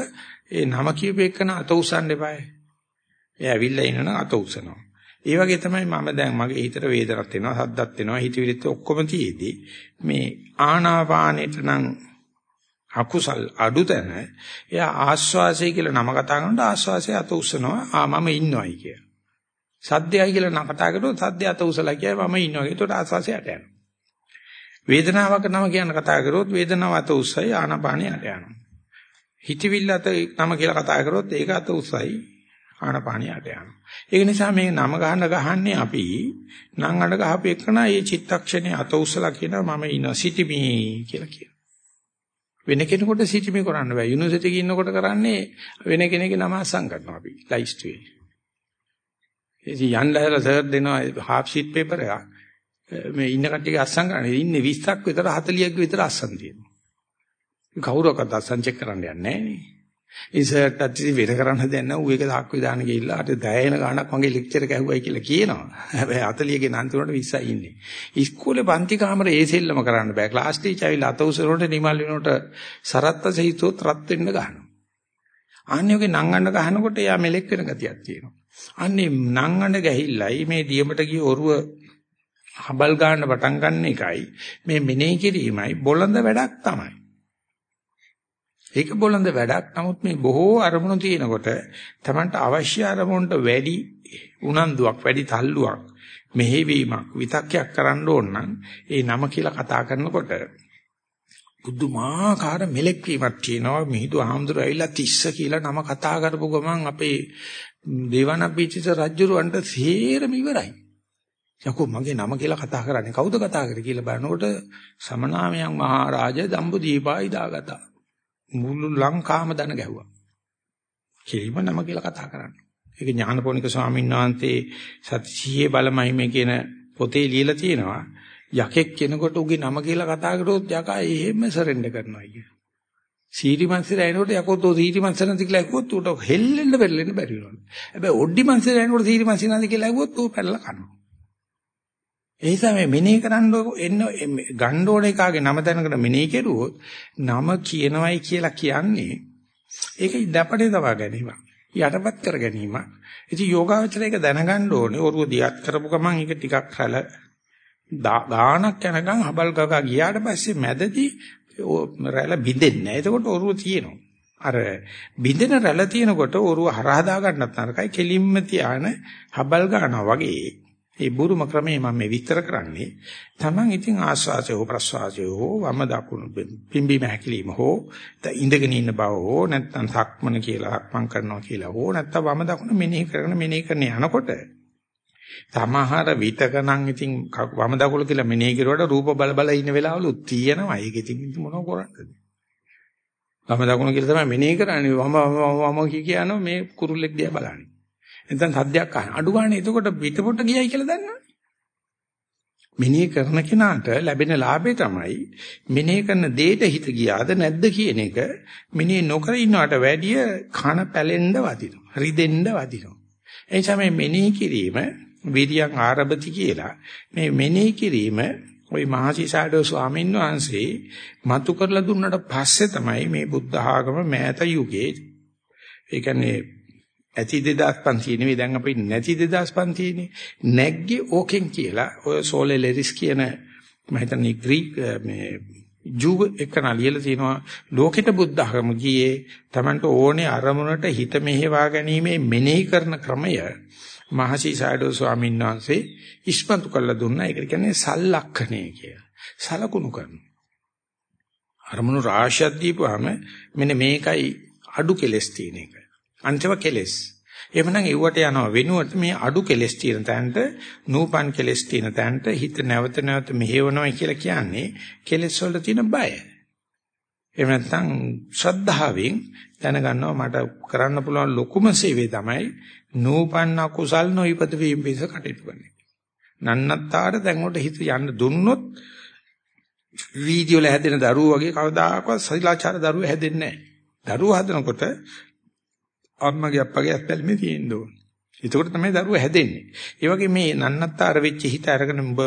ඒ නම කියූප එකන අත උස්සන්න එපායි. එයා ඇවිල්ලා ඉන්නන අත උස්සනවා. ඒ වගේ තමයි මම දැන් මගේ හිතට වේදනක් එනවා, සද්දක් එනවා, හිතවිලිත් ඔක්කොම තියේදී මේ ආනාපානෙට නම් අකුසල් අඩුතැන එයා ආස්වාසය කියලා නම කතා කරනකොට ආස්වාසය අත උස්සනවා ආ මම ඉන්නවයි කිය. සද්දයයි කියලා නම කතා කරනකොට සද්දය අත උසලා කියයි මම ඉන්නවා. ඒකට ආස්වාසයට යනවා. වේදනාවක් නම කියන කතා කරොත් වේදනාව අත උස්සයි ආනාපානියට යනවා. හිතවිල්ල අත නම කියලා කතා කරොත් ඒක අත උස්සයි ආනාපානියට යනවා. ඒක නිසා මේ නම ගහන ගහන්නේ අපි නම් අඬ ගහපු එකන මේ චිත්තක්ෂණේ අත උස්සලා කියනවා මම ඉනවා සිටිමි කියලා කියනවා. වෙන කෙනෙකුට සිටිමි කරන්න බෑ. යුනිවර්සිටි එකේ ඉන්නකොට කරන්නේ වෙන කෙනෙක්ගේ නම අසං කරනවා අපි ලයිස්ට්ුවේ. ඉතින් යන්නදලා සර් දෙනවා half sheet paper එකක්. මේ ඉන්න කට්ටියගේ අස්සම් කරන්නේ ඉන්නේ 20ක් විතර 40ක් විතර අස්සම් තියෙනවා. කවුරක්වත් අස්සම් චෙක් කරන්න යන්නේ නැහැ නේ. ඉන්සර්ට් අත්‍ති වෙර කරන්න දෙන්න ඌ එක දාක් විදාන ගිහිල්ලා අර දැයෙන ගානක් මගේ ලෙක්චර් එක ඇහුවයි කියලා කියනවා. හැබැයි 40 ගේ අන්තිමට 20යි ඉන්නේ. ඉස්කෝලේ පන්ති කාමරේ ඒ සෙල්ලම කරන්න බෑ. ක්ලාස් ටීචර් ඇවිල්ලා අත උසරනට නිමල් වෙනකොට සරත්ත සහිතෝත් රත් වෙන්න ගහනවා. ආන්‍යෝගේ නංගන්න ගහනකොට එයා මෙලෙක් වෙන ගතියක් තියෙනවා. අන්නේ නංගන්න ගහිල්ලයි මේ දියමට ගිය ඔරුව හබල් ගන්න පටන් ගන්න එකයි මේ මෙනෙහි කිරීමයි බොළඳ වැඩක් තමයි. ඒක බොළඳ වැඩක්. නමුත් මේ බොහෝ අරමුණු තියෙනකොට Tamanට අවශ්‍ය අරමුණට වැඩි උනන්දුවක් වැඩි තල්ලුවක් මෙහෙවීමක් විතක්යක් කරන්න ඕන නම් ඒ නම කියලා කතා කරනකොට බුදුමාකාර මෙලෙක් වීමක් තියෙනවා මිහිඳු ආම්දුර ඇවිල්ලා තිස්ස කියලා නම කතා කරපු ගමන් අපේ දේවානම්පියචිත රජුරවන්ට සේරම ඉවරයි. යකෝ මගේ නම කියලා කතා කරන්නේ කවුද කතා කරේ කියලා බලනකොට සමනාමයන් මහරජා දම්බුදීපා ඉදාගතා. මුළු ලංකාවම දන ගැහුවා. කෙලිම නම කියලා කතා කරන්නේ. ඒක ඥානපෝනික ස්වාමීන් වහන්සේ සත්‍යයේ බලමහිමේ කියන පොතේ ලියලා තියෙනවා. යකෙක් කෙනකොට උගේ නම කියලා කතා කරොත් යකා එහෙම සරෙන්ඩර් කරනවා කියන. සීටි මන්සර ඇනකොට යකෝ තෝ සීටි මන්සර නැති කියලා ඇහුවොත් උට හෙල්ලෙන්න බැරිලෙන්න බැරි වෙනවා. හැබැයි ඔඩ්ඩි මන්සර ඇනකොට සීටි මන්සර නැති කියලා ඇහුවොත් ඌ පැනලා කනවා. ඒ නිසා මේ මෙනෙහි කරන්න එන්න ගන්න ඕන එකාගේ නම දැනගෙන මෙනෙහි කෙරුවොත් නම කියනවයි කියලා කියන්නේ ඒක ඉඩපඩේ තවා ගැනීම. යටපත් කර ගැනීම. ඉතින් යෝගාවචරයක දැනගන්න ඕනේ ඔරුව දියත් කරපු ගමන් ඒක ටිකක් රැළ ගානක් යනකම් හබල් ගගා ගියාට පස්සේ මැදදී රැළ බින්දෙන්නේ නැහැ. එතකොට ඔරුව තියෙනවා. අර බින්දෙන රැළ තියෙනකොට ඔරුව හරහා දා ගන්නත් නරකයි. කෙලින්ම තියාන හබල් ගන්නවා වගේ ඒ බුරුම ක්‍රමයේ මම මේ විස්තර කරන්නේ. Taman ඉතින් ආස්වාසය හෝ ප්‍රස්වාසය හෝ වම දකුණු පිම්බීම හැකිලිම හෝ ඉඳගෙන ඉන්න බව හෝ නැත්නම් සක්මන කියලා සක්මන් කරනවා කියලා හෝ නැත්නම් වම දකුණ මෙනෙහි කරන මෙනෙහි කරන යනකොට සමහර විතකනම් ඉතින් වම දකුණ කියලා මෙනෙහි කරුවට රූප බල බල ඉන්න වෙලාවලු තියෙනවා. ඒක ඉතින් මොනව කරන්නද? වම දකුණ කියලා තමයි මෙනෙහි කරන්නේ. වම වම කියනවා මේ කුරුල්ලෙක් දිහා බලන්නේ. නැත්නම් සද්දයක් අහන. අඩු ගන්න එතකොට පිටපොට ගියයි කියලා දන්නවනේ. මෙනෙහි කරන කෙනාට ලැබෙන ලාභය තමයි මෙනෙහි කරන දෙයට හිත ගියාද නැද්ද කියන එක මෙනෙහි නොකර ඉන්නවට වැඩිය කන පැලෙන්න වදිනවා. රිදෙන්න වදිනවා. ඒ නිසා මේ මෙනෙහි කිරීම විරියන් ආරබති කියලා මේ මෙනෙහි කිරීම ওই මහසිසාරදෝ ස්වාමීන් වහන්සේ මතු කරලා දුන්නට පස්සේ තමයි මේ බුද්ධ ආගම මෑත යුගයේ ඒ කියන්නේ ඇති 2500 නෙවෙයි දැන් අපි නැති 2500 නේ නැග්ගේ ඕකෙන් කියලා ඔය සෝලෙලරිස් කියන මම හිතන්නේ ග්‍රීක මේ ජූ එකන ලියලා තියෙනවා ලෝකෙට බුද්ධ ධර්ම ගියේ Tamanට ඕනේ අරමුණට හිත මෙහෙවා ගැනීමේ මෙනෙහි කරන ක්‍රමය මහසි සයඩෝ ස්වාමීන් වහන්සේ ඉස්මතු කළ දුන්නා. ඒකට කියන්නේ සල්ලක්ෂණය කියලා. සලකුණු කරනවා. අරමුණු රාශියක් දීපුවාම මෙන්න මේකයි අඩු කෙලස් තියෙන එක. අන්තිම කෙලස්. එහෙමනම් ඒවට යනවා වෙනුවට මේ අඩු කෙලස් තියෙන තැනට නූපන් කෙලස් තියෙන තැනට හිත නැවත නැවත මෙහෙවනවා කියලා කියන්නේ කෙලස් වල තියෙන බය. එහෙම නැත්නම් ශ්‍රද්ධාවෙන් දැනගන්නවා මට කරන්න පුළුවන් ලොකුම සේවය තමයි නූපන්න කුසල් නොයිපද වීම පිස කටයුතු කරන එක. නන්නත්තර දැන් උඩ හිත යන්න දුන්නොත් වීඩියෝ වල හැදෙන දරුවෝ වගේ කවදාකවත් සෛලාචාර දරුවෝ හැදෙන්නේ නැහැ. දරුවෝ හදනකොට අම්මගේ අප්පගේ අත්පැල්මේ තියෙන්න ඕන. එතකොට තමයි දරුවෝ හැදෙන්නේ. ඒ වගේ මේ නන්නත්තර වෙච්ච හිත අරගෙන උඹ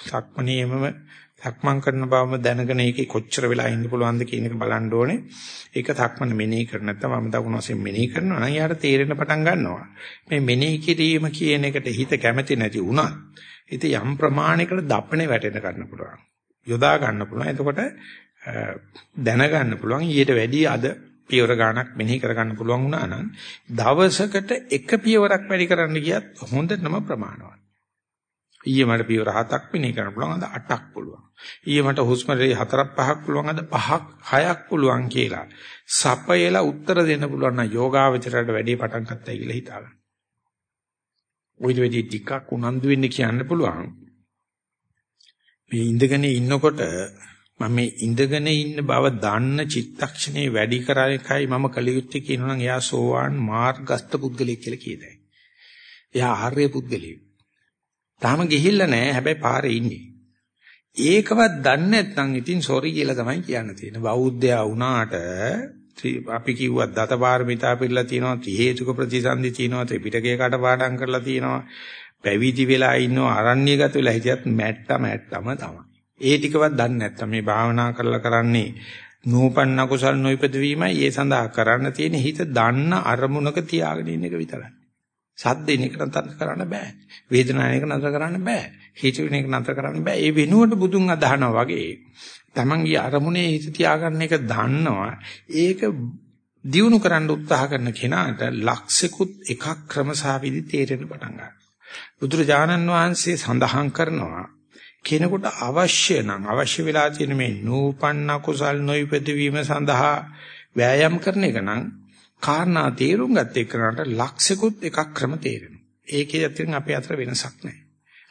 සක්මණේමම සක්මන් කරන බවම දැනගෙන ඒකේ කොච්චර වෙලා ඉන්න පුළුවන්ද කියන එක බලන්න ඕනේ. ඒක සක්මන මෙනෙහි කර නැත්නම් වම දකුණු වශයෙන් මෙනෙහි කරනවා නම් යාට තේරෙන්න පටන් ගන්නවා. මේ මෙනෙහි කිරීම කියන එකට හිත කැමති නැති වුණා. හිත යම් ප්‍රමාණයකට දප්පනේ වැටෙන්න ගන්න පුළුවන්. යොදා ගන්න පුළුවන්. එතකොට දැනගන්න පුළුවන් ඊට වැඩි අද පියවර ගාණක් මෙනෙහි කර ගන්න පුළුවන් වුණා නම් දවසකට එක පියවරක් වැඩි කරන්න ගියත් හොඳටම ප්‍රමාණවත්. ඊයේ මට පියවර හතක් මෙනෙහි කරන්න පුළුවන් අද අටක් පුළුවන්. ඊයේ මට හුස්ම රේ හතරක් පහක් පුළුවන් අද පහක් හයක් පුළුවන් කියලා. සපයලා උත්තර දෙන්න පුළුවන් නම් යෝගාවචරයට වැඩි පටන් ගන්නයි කියලා හිතාගන්න. ওই දෙවිදි ටිකක් උනන්දු වෙන්න කියන්න පුළුවන්. මේ ඉඳගෙන ඉන්නකොට මම මේ ඉඳගෙන ඉන්න බව දන්න චිත්තක්ෂණේ වැඩි කරා එකයි මම කලියුත්තේ කියනවා නම් එයා සෝවාන් මාර්ගස්ත පුද්ගලයෙක් කියලා කියදයි. එයා ආර්ය පුද්ගලයෙක්. තාම ගිහිල්ලා නැහැ හැබැයි පාරේ ඉන්නේ. ඒකවත් දන්නේ නැත්නම් ඉතින් සෝරි කියලා තමයි කියන්න තියෙන්නේ. බෞද්ධයා වුණාට අපි කිව්වත් දතපාරමිතා පිළිලා තියෙනවා, ත්‍රි හේතුක ප්‍රතිසන්දි තියෙනවා, ත්‍රිපිටකය කටපාඩම් කරලා තියෙනවා. පැවිදි වෙලා ඉන්නවා, අරණ්‍යගත වෙලා හිටියත් මැට්ට මැට්ටම තමයි. ඒ ටිකවත් දන්නේ නැත්නම් මේ භාවනා කරලා කරන්නේ නූපන්න කුසල් නොයිපද වීමයි ඒ සඳහා කරන්න තියෙන හිත දන්න අරමුණක තියාගෙන ඉන්න එක විතරයි. සද්දෙන එක නතර කරන්න බෑ. වේදනාවෙන එක නතර කරන්න බෑ. හිතවින එක නතර කරන්න බෑ. ඒ වෙනුවට බුදුන් අදහනවා වගේ තමන්ගේ අරමුණේ හිත තියාගන්න එක දන්නවා. ඒක දියුණු කරන්න උත්සාහ කරන කෙනාට ලක්ෂිකුත් එකක් ක්‍රමසාවිදි තේරෙන්න පටන් ගන්නවා. බුදුරජාණන් වහන්සේ සඳහන් කරනවා කෙනෙකුට අවශ්‍ය නම් අවශ්‍ය වෙලා තියෙන මේ නූපන්න කුසල් නොයිපද වීම සඳහා වෑයම් කරන එක නම් කාරණා තේරුම් ගත්ත එක්කනට ලක්ෂිකුත් එකක් ක්‍රම තේරෙනවා. ඒකේ අතරින් අපේ අතර වෙනසක් නැහැ.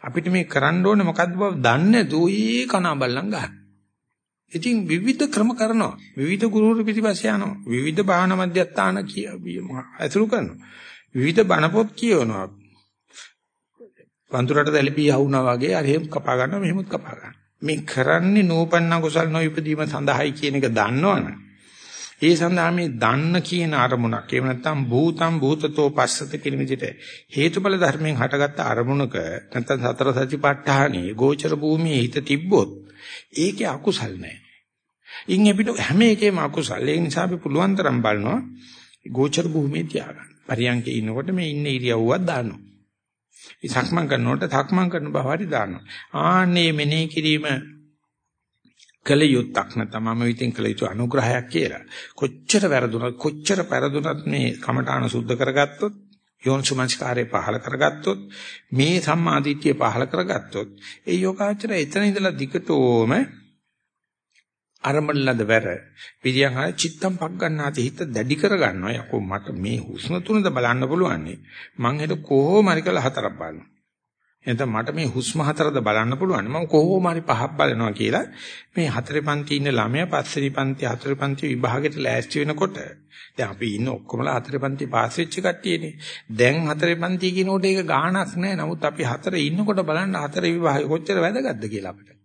අපිට මේ කරන්න ඕනේ මොකද්ද බව දන්නේ නැතුව ඒ කනා බල්ලන් ගන්න. ඉතින් විවිධ ක්‍රම කරනවා. විවිධ ගුරුවරු පිටිපස්සේ යනවා. විවිධ භාවනා මධ්‍යස්ථාන කිය අතුරු කරනවා. විවිධ බණ පොත් කියවනවා. වඳුරට දැලිපී යවුනා වගේ අර එහෙම කපා ගන්නවා මෙහෙමත් කපා ගන්නවා. මේ කරන්නේ නූපන්න කුසල් නොයිපදීම සඳහායි කියන එක දන්නවනේ ඒ සඳහා මේ දන්න කියන අරමුණක් එහෙම නැත්නම් භූතම් භූතතෝ පස්සත කියන විදිහට හේතුඵල ධර්මයෙන් හටගත්ත අරමුණක නැත්නම් සතර සතිපට්ඨානේ ගෝචර භූමියේ හිත තිබ්බොත් ඒකේ අකුසල් නැහැ. ඉන් අපිට හැම එකේම අකුසල්. ඒ නිසා අපි පුළුවන් තරම් බලනවා ගෝචර භූමියේ තියාගන්න. පරියන්කේ ඉන්නකොට මේ ඉන්න ඉරියව්වක් දානවා. සක්මන් කරනකොට සක්මන් කරන බව හරි දානවා. ආන්නේ මෙනෙහි කිරීම කළ යුත්තක් නැත්නම් මම විතින් කළ යුතු අනුග්‍රහයක් කියලා. කොච්චර වැරදුනත් කොච්චර පෙරදුනත් මේ කමඨාන සුද්ධ කරගත්තොත් යෝන්සුමංස්කාරය පහල කරගත්තොත් මේ සම්මාදිට්ඨිය පහල කරගත්තොත් ඒ යෝගාචර එතන ඉඳලා දිගටම අරමුණලද වැර. පිළියන් ආ චිත්තම් පක් ගන්නාති හිත දැඩි කර ගන්නවා යකෝ මට මේ හුස්ම තුනද බලන්න පුළුවන් මං හෙට කොහොම හරි කළ හතරක් බලනවා. එතන මට මේ හුස්ම හතරද බලන්න පුළුවන් මම කොහොම හරි පහක් බලනවා කියලා මේ හතරේ පන්ති ඉන්න ළමයා පස්වෙනි පන්ති හතරේ පන්ති විභාගෙට ලෑස්ති වෙනකොට දැන් අපි ඉන්න ඔක්කොමලා හතරේ පන්ති පාස් වෙච්ච කට්ටියනේ දැන් හතරේ පන්ති කියනකොට ඒක ගාණක් නැහැ නමුත් අපි හතරේ ඉන්නකොට බලන්න හතරේ විභාගෙ කොච්චර වැදගත්ද කියලා අපිට.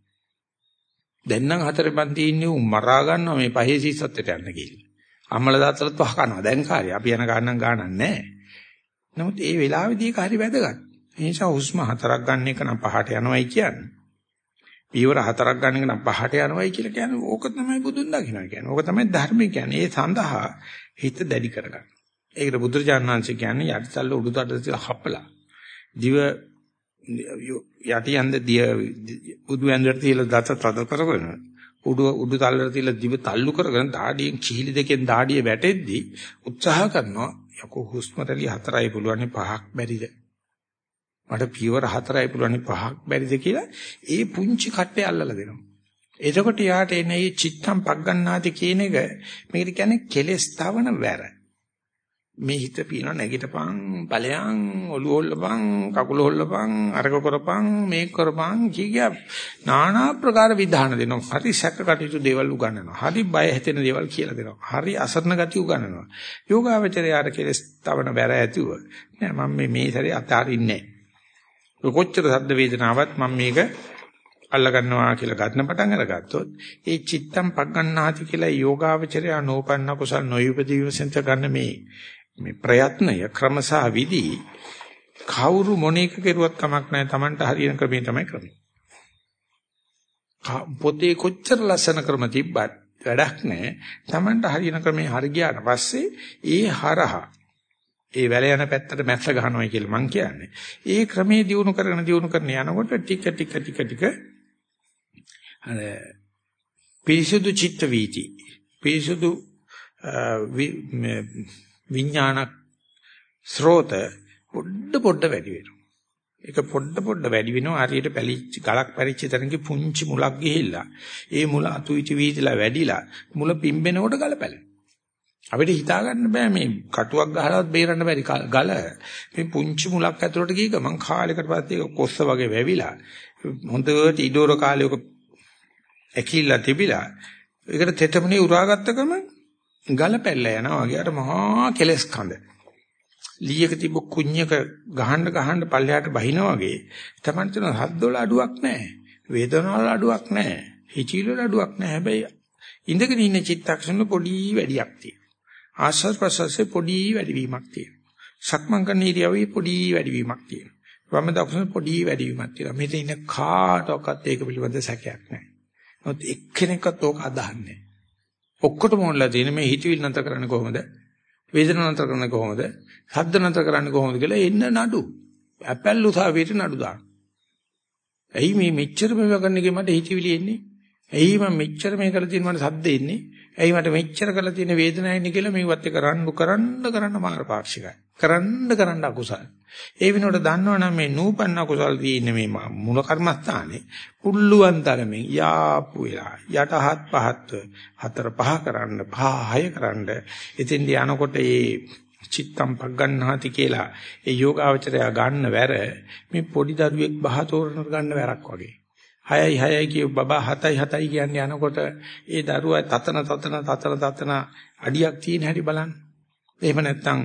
දැන් නම් හතරේ පන්ති ඉන්නේ උන් මරා ගන්නවා මේ පහේ සීසත්ත්වයට යන්න කියලා අම්මලා දාත්තලත් පහ කරනවා දැන් කාර්යය අපි යන ගානක් ගානක් නැහැ නමුත් ඒ වෙලාවේදී ඒක හරි වැදගත් ඒ නිසා හුස්ම හතරක් ගන්න එක නම් පහට යනවයි කියන්නේ. පීවර හතරක් ගන්න එක නම් පහට යනවයි කියලා කියන්නේ ඕක තමයි බුදුන් දකින්න කියන්නේ. ඕක තමයි ධර්මය කියන්නේ. ඒ සඳහා හිත දැඩි කරගන්න. ඒකට බුදුරජාණන් වහන්සේ කියන්නේ යටිතල්ල උඩුතට තියලා හපලා. දිව යටි යන්ද දිය උඩු ඇඳට තියලා දත තද කරගෙන උඩු උඩු තල්ලට තියලා දිව තල්ලු කරගෙන දාඩියෙන් කිහිලි දෙකෙන් දාඩිය වැටෙද්දි උත්සාහ කරනවා යකෝ හුස්ම රැලි හතරයි පුළුවන් පහක් බැරිද මට පියවර හතරයි පුළුවන් පහක් බැරිද කියලා ඒ පුංචි කට්ටේ අල්ලලා දෙනවා. එතකොට යාට එන මේ චිත්තම් පග්ගන්නාති කියන එක මේකට කියන්නේ කෙලස් තවන වැර. මේ හිත පින නැගිටපන් ඵලයන් ඔළුව හොල්ලපන් කකුල හොල්ලපන් අරක කරපන් මේක කරපන් කිය නානා ප්‍රකාර විධාන දෙනවා. හරි සැක කටයුතු දේවල් උගන්වනවා. හරි බය හිතෙන දේවල් කියලා දෙනවා. හරි අසරණ ගතිය උගන්වනවා. යෝගාවචරය ආර කෙලස් තවන බැර ඇතුව. නෑ මම මේ මේ සැරේ අතාරින්නේ නෑ. කොච්චර සද්ද වේදනාවක් මම මේක අල්ල ගන්නවා කියලා ගන්න පටන් අරගත්තොත් ඒ චිත්තම් පග්ගන්නාති කියලා යෝගාවචරය නෝපන්න කුසල් නොයුපදී විසෙන්ත ගන්න මේ මේ ප්‍රයත්නය ක්‍රමසහ විදි කවුරු මොනේක කෙරුවත් කමක් නැහැ Tamanට හරියන ක්‍රමේ තමයි ක්‍රමය. පොතේ කොච්චර ලස්සන ක්‍රම තිබ්බත් වැඩක් නැහැ. Tamanට හරියන ක්‍රමේ හරි ගියාට පස්සේ ඒ හරහා ඒ වැල යන පැත්තට මැස්ස ගහනවා කියලා මං කියන්නේ. ඒ ක්‍රමේ දිනු කරගෙන දිනු කරන යනකොට ටික ටික ටික ටික අර පිරිසුදු චිත්ත වීති පිරිසුදු විඥාන ස්රෝත පොඩ පොඩ වැඩි වෙනවා. ඒක පොඩ පොඩ වැඩි වෙනවා හරියට පැලිච්ච ගලක් පැරිච්ච තැනක පුංචි මුලක් ගිහිල්ලා ඒ මුල අතුයිටි වීදිලා වැඩිලා මුල පිම්බෙනකොට ගල පැලෙනවා. අපිට හිතා ගන්න බෑ මේ කටුවක් ගහලවත් බේරන්න බැරි ගල මේ පුංචි මුලක් ඇතුළට ගිහ ගමන් කාලයකට පස්සේ ඒක කොස්ස වගේ වැවිලා හොඳට ඉඩෝර කාලයක ඇකිල්ලා තිබිලා ඒකට තෙතමනේ උරාගත්ත ගමන් ගල පැල්ල යනවා වගේ අර මහා කෙලස් කඳ. ලීයක තිබ්බ කුණ්‍යක ගහන්න ගහන්න පල්ලයට බහිනා වගේ තමයි තන හද්දවල අඩුවක් නැහැ. වේදනාවල අඩුවක් නැහැ. හිචිලවල අඩුවක් නැහැ. හැබැයි ඉඳගෙන ඉන්න චිත්තක්ෂණ පොඩි වැඩියක් තියෙනවා. ආස්වාද ප්‍රසස්සේ පොඩි වැඩිවීමක් තියෙනවා. සක්මන් කරන ඉරියව්වේ පොඩි වැඩිවීමක් තියෙනවා. වම දකුණ පොඩි වැඩිවීමක් තියෙනවා. මෙතන ඉන්න කාටවත් ඒක පිළිබඳ සැකයක් නැහැ. නමුත් එක්කෙනෙක්වත් ඕක අදහන්නේ ඔක්කොටම ඕනලා තියෙන මේ හිතවිලි නැතර කරන්නේ කොහොමද? වේදනාව නැතර කරන්නේ කොහොමද? ශබ්ද නැතර කරන්නේ කොහොමද කියලා එන්න නඩු. ඇපල් උසාවියට නඩු දාන්න. ඇයි මේ මෙච්චර මේවා කරන්නගේ මට හිතවිලි එන්නේ? ඇයි මම මෙච්චර මේ කරලා තියෙන මට ශබ්ද එන්නේ? ඇයි මට මෙච්චර කරලා තියෙන වේදනාව එන්නේ කියලා මේවත් එක රණ්ඩු කරන්න කරන්න මාර පාක්ෂිකයි. කරන්න කරන්න අකුසල. ඒ වෙනකොට දන්නවනම් මේ නූපන්න කුසල් තියෙන මේ මුල කර්මස්ථානේ පුල්ලුවන් තරමින් යාපු වෙලා යටහත් පහත් හතර පහ කරන්න පහ හය කරන්න ඉතින් යනකොට ඒ චිත්තම් පග්ගන්නාති කියලා ඒ යෝගාවචරය ගන්න වැර මේ පොඩි දරුවෙක් බහ තෝරන ගන්න වැරක් වගේ 6යි 6යි කිය බබා 7යි 7යි කියන්නේ යනකොට ඒ දරුවා තතන තතන තතන තතන අඩියක් තියෙන හැටි බලන්න එහෙම නැත්නම්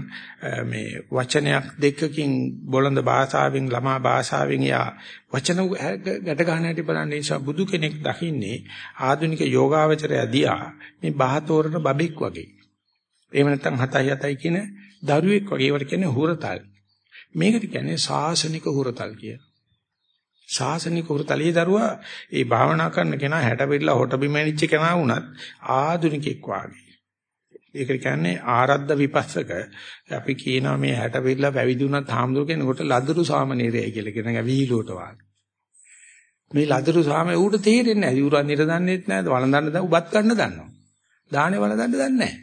මේ වචනයක් දෙකකින් බොළඳ භාෂාවෙන් ළමා භාෂාවෙන් යා වචන ගැට ගන්න හැටි බලන්න නිසා බුදු කෙනෙක් දකින්නේ ආධුනික යෝගාවචරය දියා මේ බහතෝරන බබෙක් වගේ. එහෙම නැත්නම් 7යි 7යි කියන දරුවෙක් වගේ ඒවට කියන්නේ හුරතල්. මේකට කියන්නේ සාසනික හුරතල් කියලා. ශාසනික හුරතලේ දරුවා ඒ භාවනා කරන කෙනා 60 පිටලා හොට බිම ඇනිච්ච කෙනා වුණත් ආධුනිකෙක් වාගේ. ඒකට කියන්නේ ආරද්ධ විපස්සක. අපි කියනවා මේ 60 පිළිලා පැවිදි වුණත් හාමුදුර කෙනෙකුට ලදරු සාමණේරයයි කියලා කියන එක වීලුවට වාගේ. මේ ලදරු සාමේ ඌට තේරෙන්නේ නැහැ. ඉවුරන් නිර දන්නේත් නැහැ. වළඳන්න දැන් උබත් ගන්න දන්නවා. දාහනේ වළඳන්න දන්නේ නැහැ.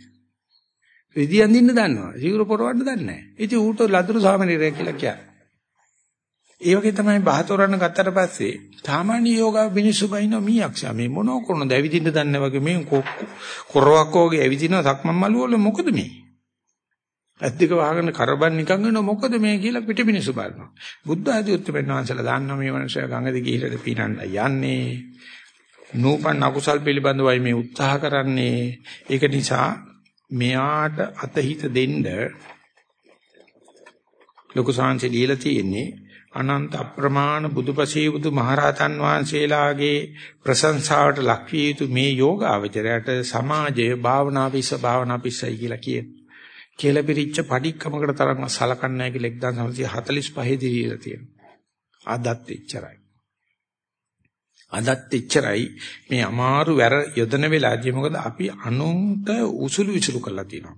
රිදි අඳින්න දන්නවා. සිවුර පොරවන්න දන්නේ නැහැ. ඉතින් ඌට ලදරු සාමණේරය කියලා කියන්නේ. ඒ වගේ තමයි බහතොරන්න ගත්තට පස්සේ සාමාන්‍ය යෝගා මිනිස්සු බයින මීයක්ෂා මේ මොනෝ කරනද ඇවිදින්න දන්නේ වගේ මේ කොරවක් වගේ ඇවිදිනවා සක්මන් මළුව වල මොකද මේ? ඇද්දක වහගෙන කරබන් නිකන් වෙන මොකද මේ කියලා පිට මිනිස්සු බලනවා බුද්ධ ආදී උත්තරපෙන් වහන්සලා දාන්නවා මේ මනුස්සයා ගඟදී ගිහිල්ලා පිනන්න යන්නේ. නූපන් අකුසල් පිළිබඳවයි මේ උත්සාහ කරන්නේ. ඒක නිසා මෙයාට අතහිත දෙන්න ලොකු සාංශය ලියලා තියෙන්නේ අනන්ත අප්‍රමාණ බුදුපසේ බුදු මහරහතන් වහන්සේලාගේ ප්‍රශංසාවට ලක්විය යුතු මේ යෝගාවචරයට සමාජය භාවනා පිස්ස භාවනා පිස්සයි කියලා කියන. කියලා පිරිච්ච padikkamakata තරම් සලකන්නේ නැහැ කියලා 1945 දී දීලා තියෙනවා. අදත් එච්චරයි. අදත් එච්චරයි මේ අමාරු වැර යොදන වෙලාවදී මොකද අපි අනුන්ට උසුළු විසුළු කරලා තියෙනවා.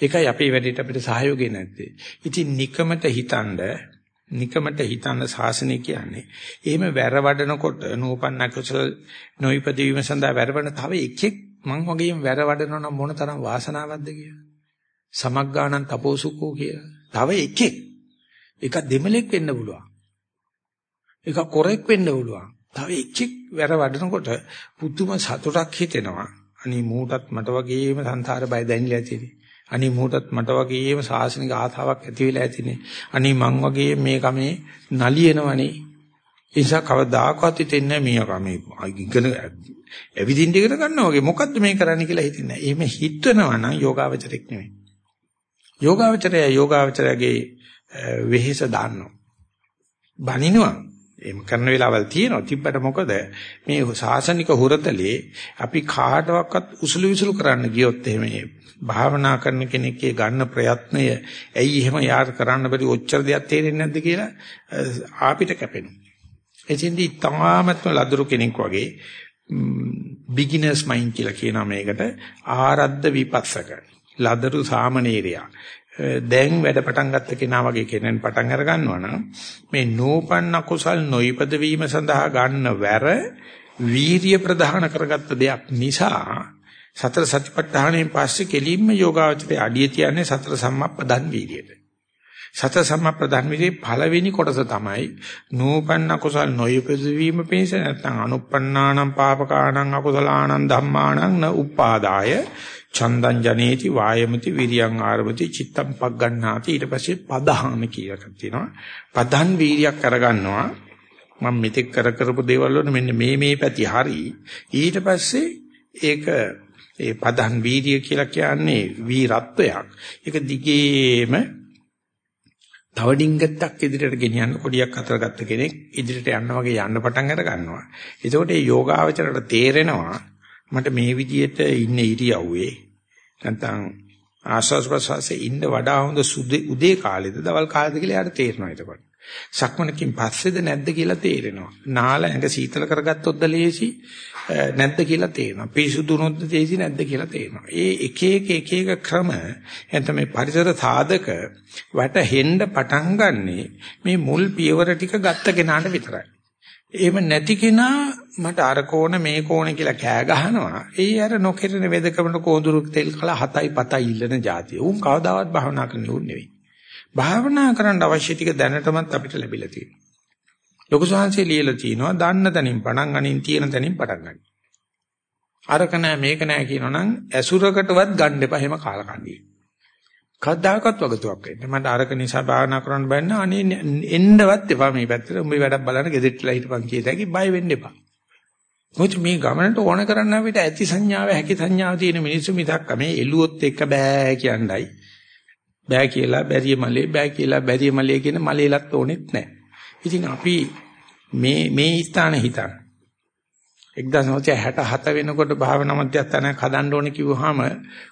ඒකයි අපේ වැඩේට අපිට සහයෝගය නැත්තේ. ඉතින් නිකමට හිතනද නිකමට හිතන ශාසනය කියන්නේ. එහෙම වැරවඩනකොට නූපන්න කුසල නොයිපද වීම සඳහා වැරවන තව එකෙක් මං වගේම වැරවඩනවා නම් මොන තරම් වාසනාවක්ද කියලා. සමග්ගාණන් තපෝසුකෝ කියලා. තව එකෙක් එක දෙමලෙක් වෙන්න පුළුවන්. එක කොරෙක් වෙන්න පුළුවන්. තව එක්ෙක් වැර වඩනකොට පුදුම සතුටක් හිතෙනවා. අනේ මූටත් මට වගේම සංසාර බය දැනෙලා ඇතිනේ. අනේ මූටත් මට වගේම සාසනික ආතාවක් ඇති වෙලා ඇතිනේ. අනේ මං වගේ මේ කමේ නලියනවනේ. ඒ නිසා කවදාකවත් හිතෙන්නේ මේ කමේ ඉගෙන එවිදින් ඉගෙන ගන්නවා වගේ මොකද්ද මේ කරන්න කියලා හිතෙන්නේ. එහෙම හිතනවා නම් යෝගාවචරයක් නෙමෙයි. යෝගාවචරය යෝගාවචරයේ වෙහෙස දාන්නවා. බනිනවා. එහෙම කරන වෙලාවල් තියෙනවා. තිබ්බට මොකද මේ සාසනික හුරතලේ අපි කාටවත් උසුළු විසුළු කරන්න ගියොත් එහෙම භාවනා කරන කෙනෙක්ගේ ගන්න ප්‍රයත්නය ඇයි එහෙම යාර කරන්න බැරි ඔච්චර දෙයක් තේරෙන්නේ නැද්ද කියලා ආපිට කැපෙනවා. එතෙන්දී තාමත්ම ලදරු කෙනෙක් වගේ බිග්ිනර්ස් මයින්ඩ් කියලා කියනවා මේකට ආරද්ධ විපස්සක. ලදරු සාමනීරයා. දැන් වැඩ පටන් ගත්ත කෙනා වගේ කෙනෙක් පටන් අර ගන්නවා නම් මේ නෝපන්න කුසල් නොයිපද වීම සඳහා ගන්න වැර වීරිය ප්‍රධාන කරගත්ත දෙයක් නිසා සතර සතිපට්ඨානයෙන් පස්සේ කෙලින්ම යෝගාවචරයේ අඩිය තියන්නේ සතර සම්මප්පදන් වීරියට. සතර සම්මප්පදන් වීරියේ පළවෙනි කොටස තමයි නූපන්න කුසල් නොයපද වීම පිණිස නැත්නම් අනුප්පන්නානම් පාපකානම් අකුසලානම් ධම්මානම් න උපාදාය චන්දං ජනේති වායමති විරියං ආරමති චිත්තම් පග්ගණ්ණාති ඊට පස්සේ පදහාම කියලා තියෙනවා. පදන් වීරියක් අරගන්නවා. මම මෙතෙක් කර කරපු දේවල් වල මෙන්න මේ මේ පැති හරි ඊට පස්සේ ඒක ඒ පදන් වීර්ය කියලා කියන්නේ වීරත්වයක්. ඒක දිගේම තව ඩිංගත්තක් ඉදිරියට ගෙනියන්න පොඩියක් අතර ගත්ත කෙනෙක් ඉදිරියට යන්න වගේ යන්න පටන් අර ගන්නවා. එතකොට මේ යෝගාවචරයට තේරෙනවා මට මේ විදියට ඉන්න ඉරියව්වේ නැත්නම් ආස්වාස් ප්‍රසවාසයේ ඉන්න වඩා හොඳ උදේ කාලෙද දවල් කාලෙද කියලා යාට තේරෙනවා එතකොට. සක්මනකින් පස්සේද නැද්ද කියලා තේරෙනවා. නාල ඇඟ සීතල කරගත්තොත්ද ලේසි නැද්ද කියලා තේරෙනවා. පිරිසුදු වුණොත්ද ලේසි නැද්ද කියලා තේරෙනවා. ඒ එක එක එක එක ක්‍රම එතන මේ පරිසර සාධක වැටෙන්න පටන් ගන්නෙ මේ මුල් පියවර ටික ගත්ත කෙනාට විතරයි. එහෙම නැති කෙනා මට අර කෝණ මේ කෝණ කියලා කෑ ගහනවා. ඒ අර නොකිරෙන වෙදකමට කෝඳුරු තෙල් කල හතයි පතයි ඉල්ලන જાතිය. උන් කවදාවත් භාවනා කරන්න උන් නෙවෙයි. භාවනා කරන්න අවශ්‍ය ටික දැනටමත් අපිට ලැබිලා තියෙනවා. ලොකු සංහසේ ලියලා තිනවා දන්න තැනින් පණන් අනින් තියෙන තැනින් පටන් ගන්න. අරක නෑ මේක නෑ කියනවනම් ඇසුරකටවත් ගන්න එපා එහෙම කාලකන්ණිය. කවදාකවත් වගතුවක් වෙන්නේ. මට අරක නිසා භාවනා කරන්න බැන්න අනේ එන්නවත් එපා මේ පැත්තට. උඹේ වැඩක් බලන්න ගෙදෙට්ටලා හිටපන් කියත හැකි බය වෙන්න එපා. මොකද මේ ගමනට ඕන කරන්න අපිට ඇති සංඥාව හැකි සංඥාව තියෙන මිනිස්සු මිසක් මේ එළුවොත් එක්ක බෑ කියන්නයි. බෑ කියලා බැරිය මලේ බෑ කියලා බැරිය මලේ කියන මලේලත් ඕනෙත් නැහැ. ඉතින් අපි මේ මේ ස්ථාන හිතන්න 1967 වෙනකොට භාවනා මධ්‍යස්ථානයක් හදන්න ඕනේ කිව්වහම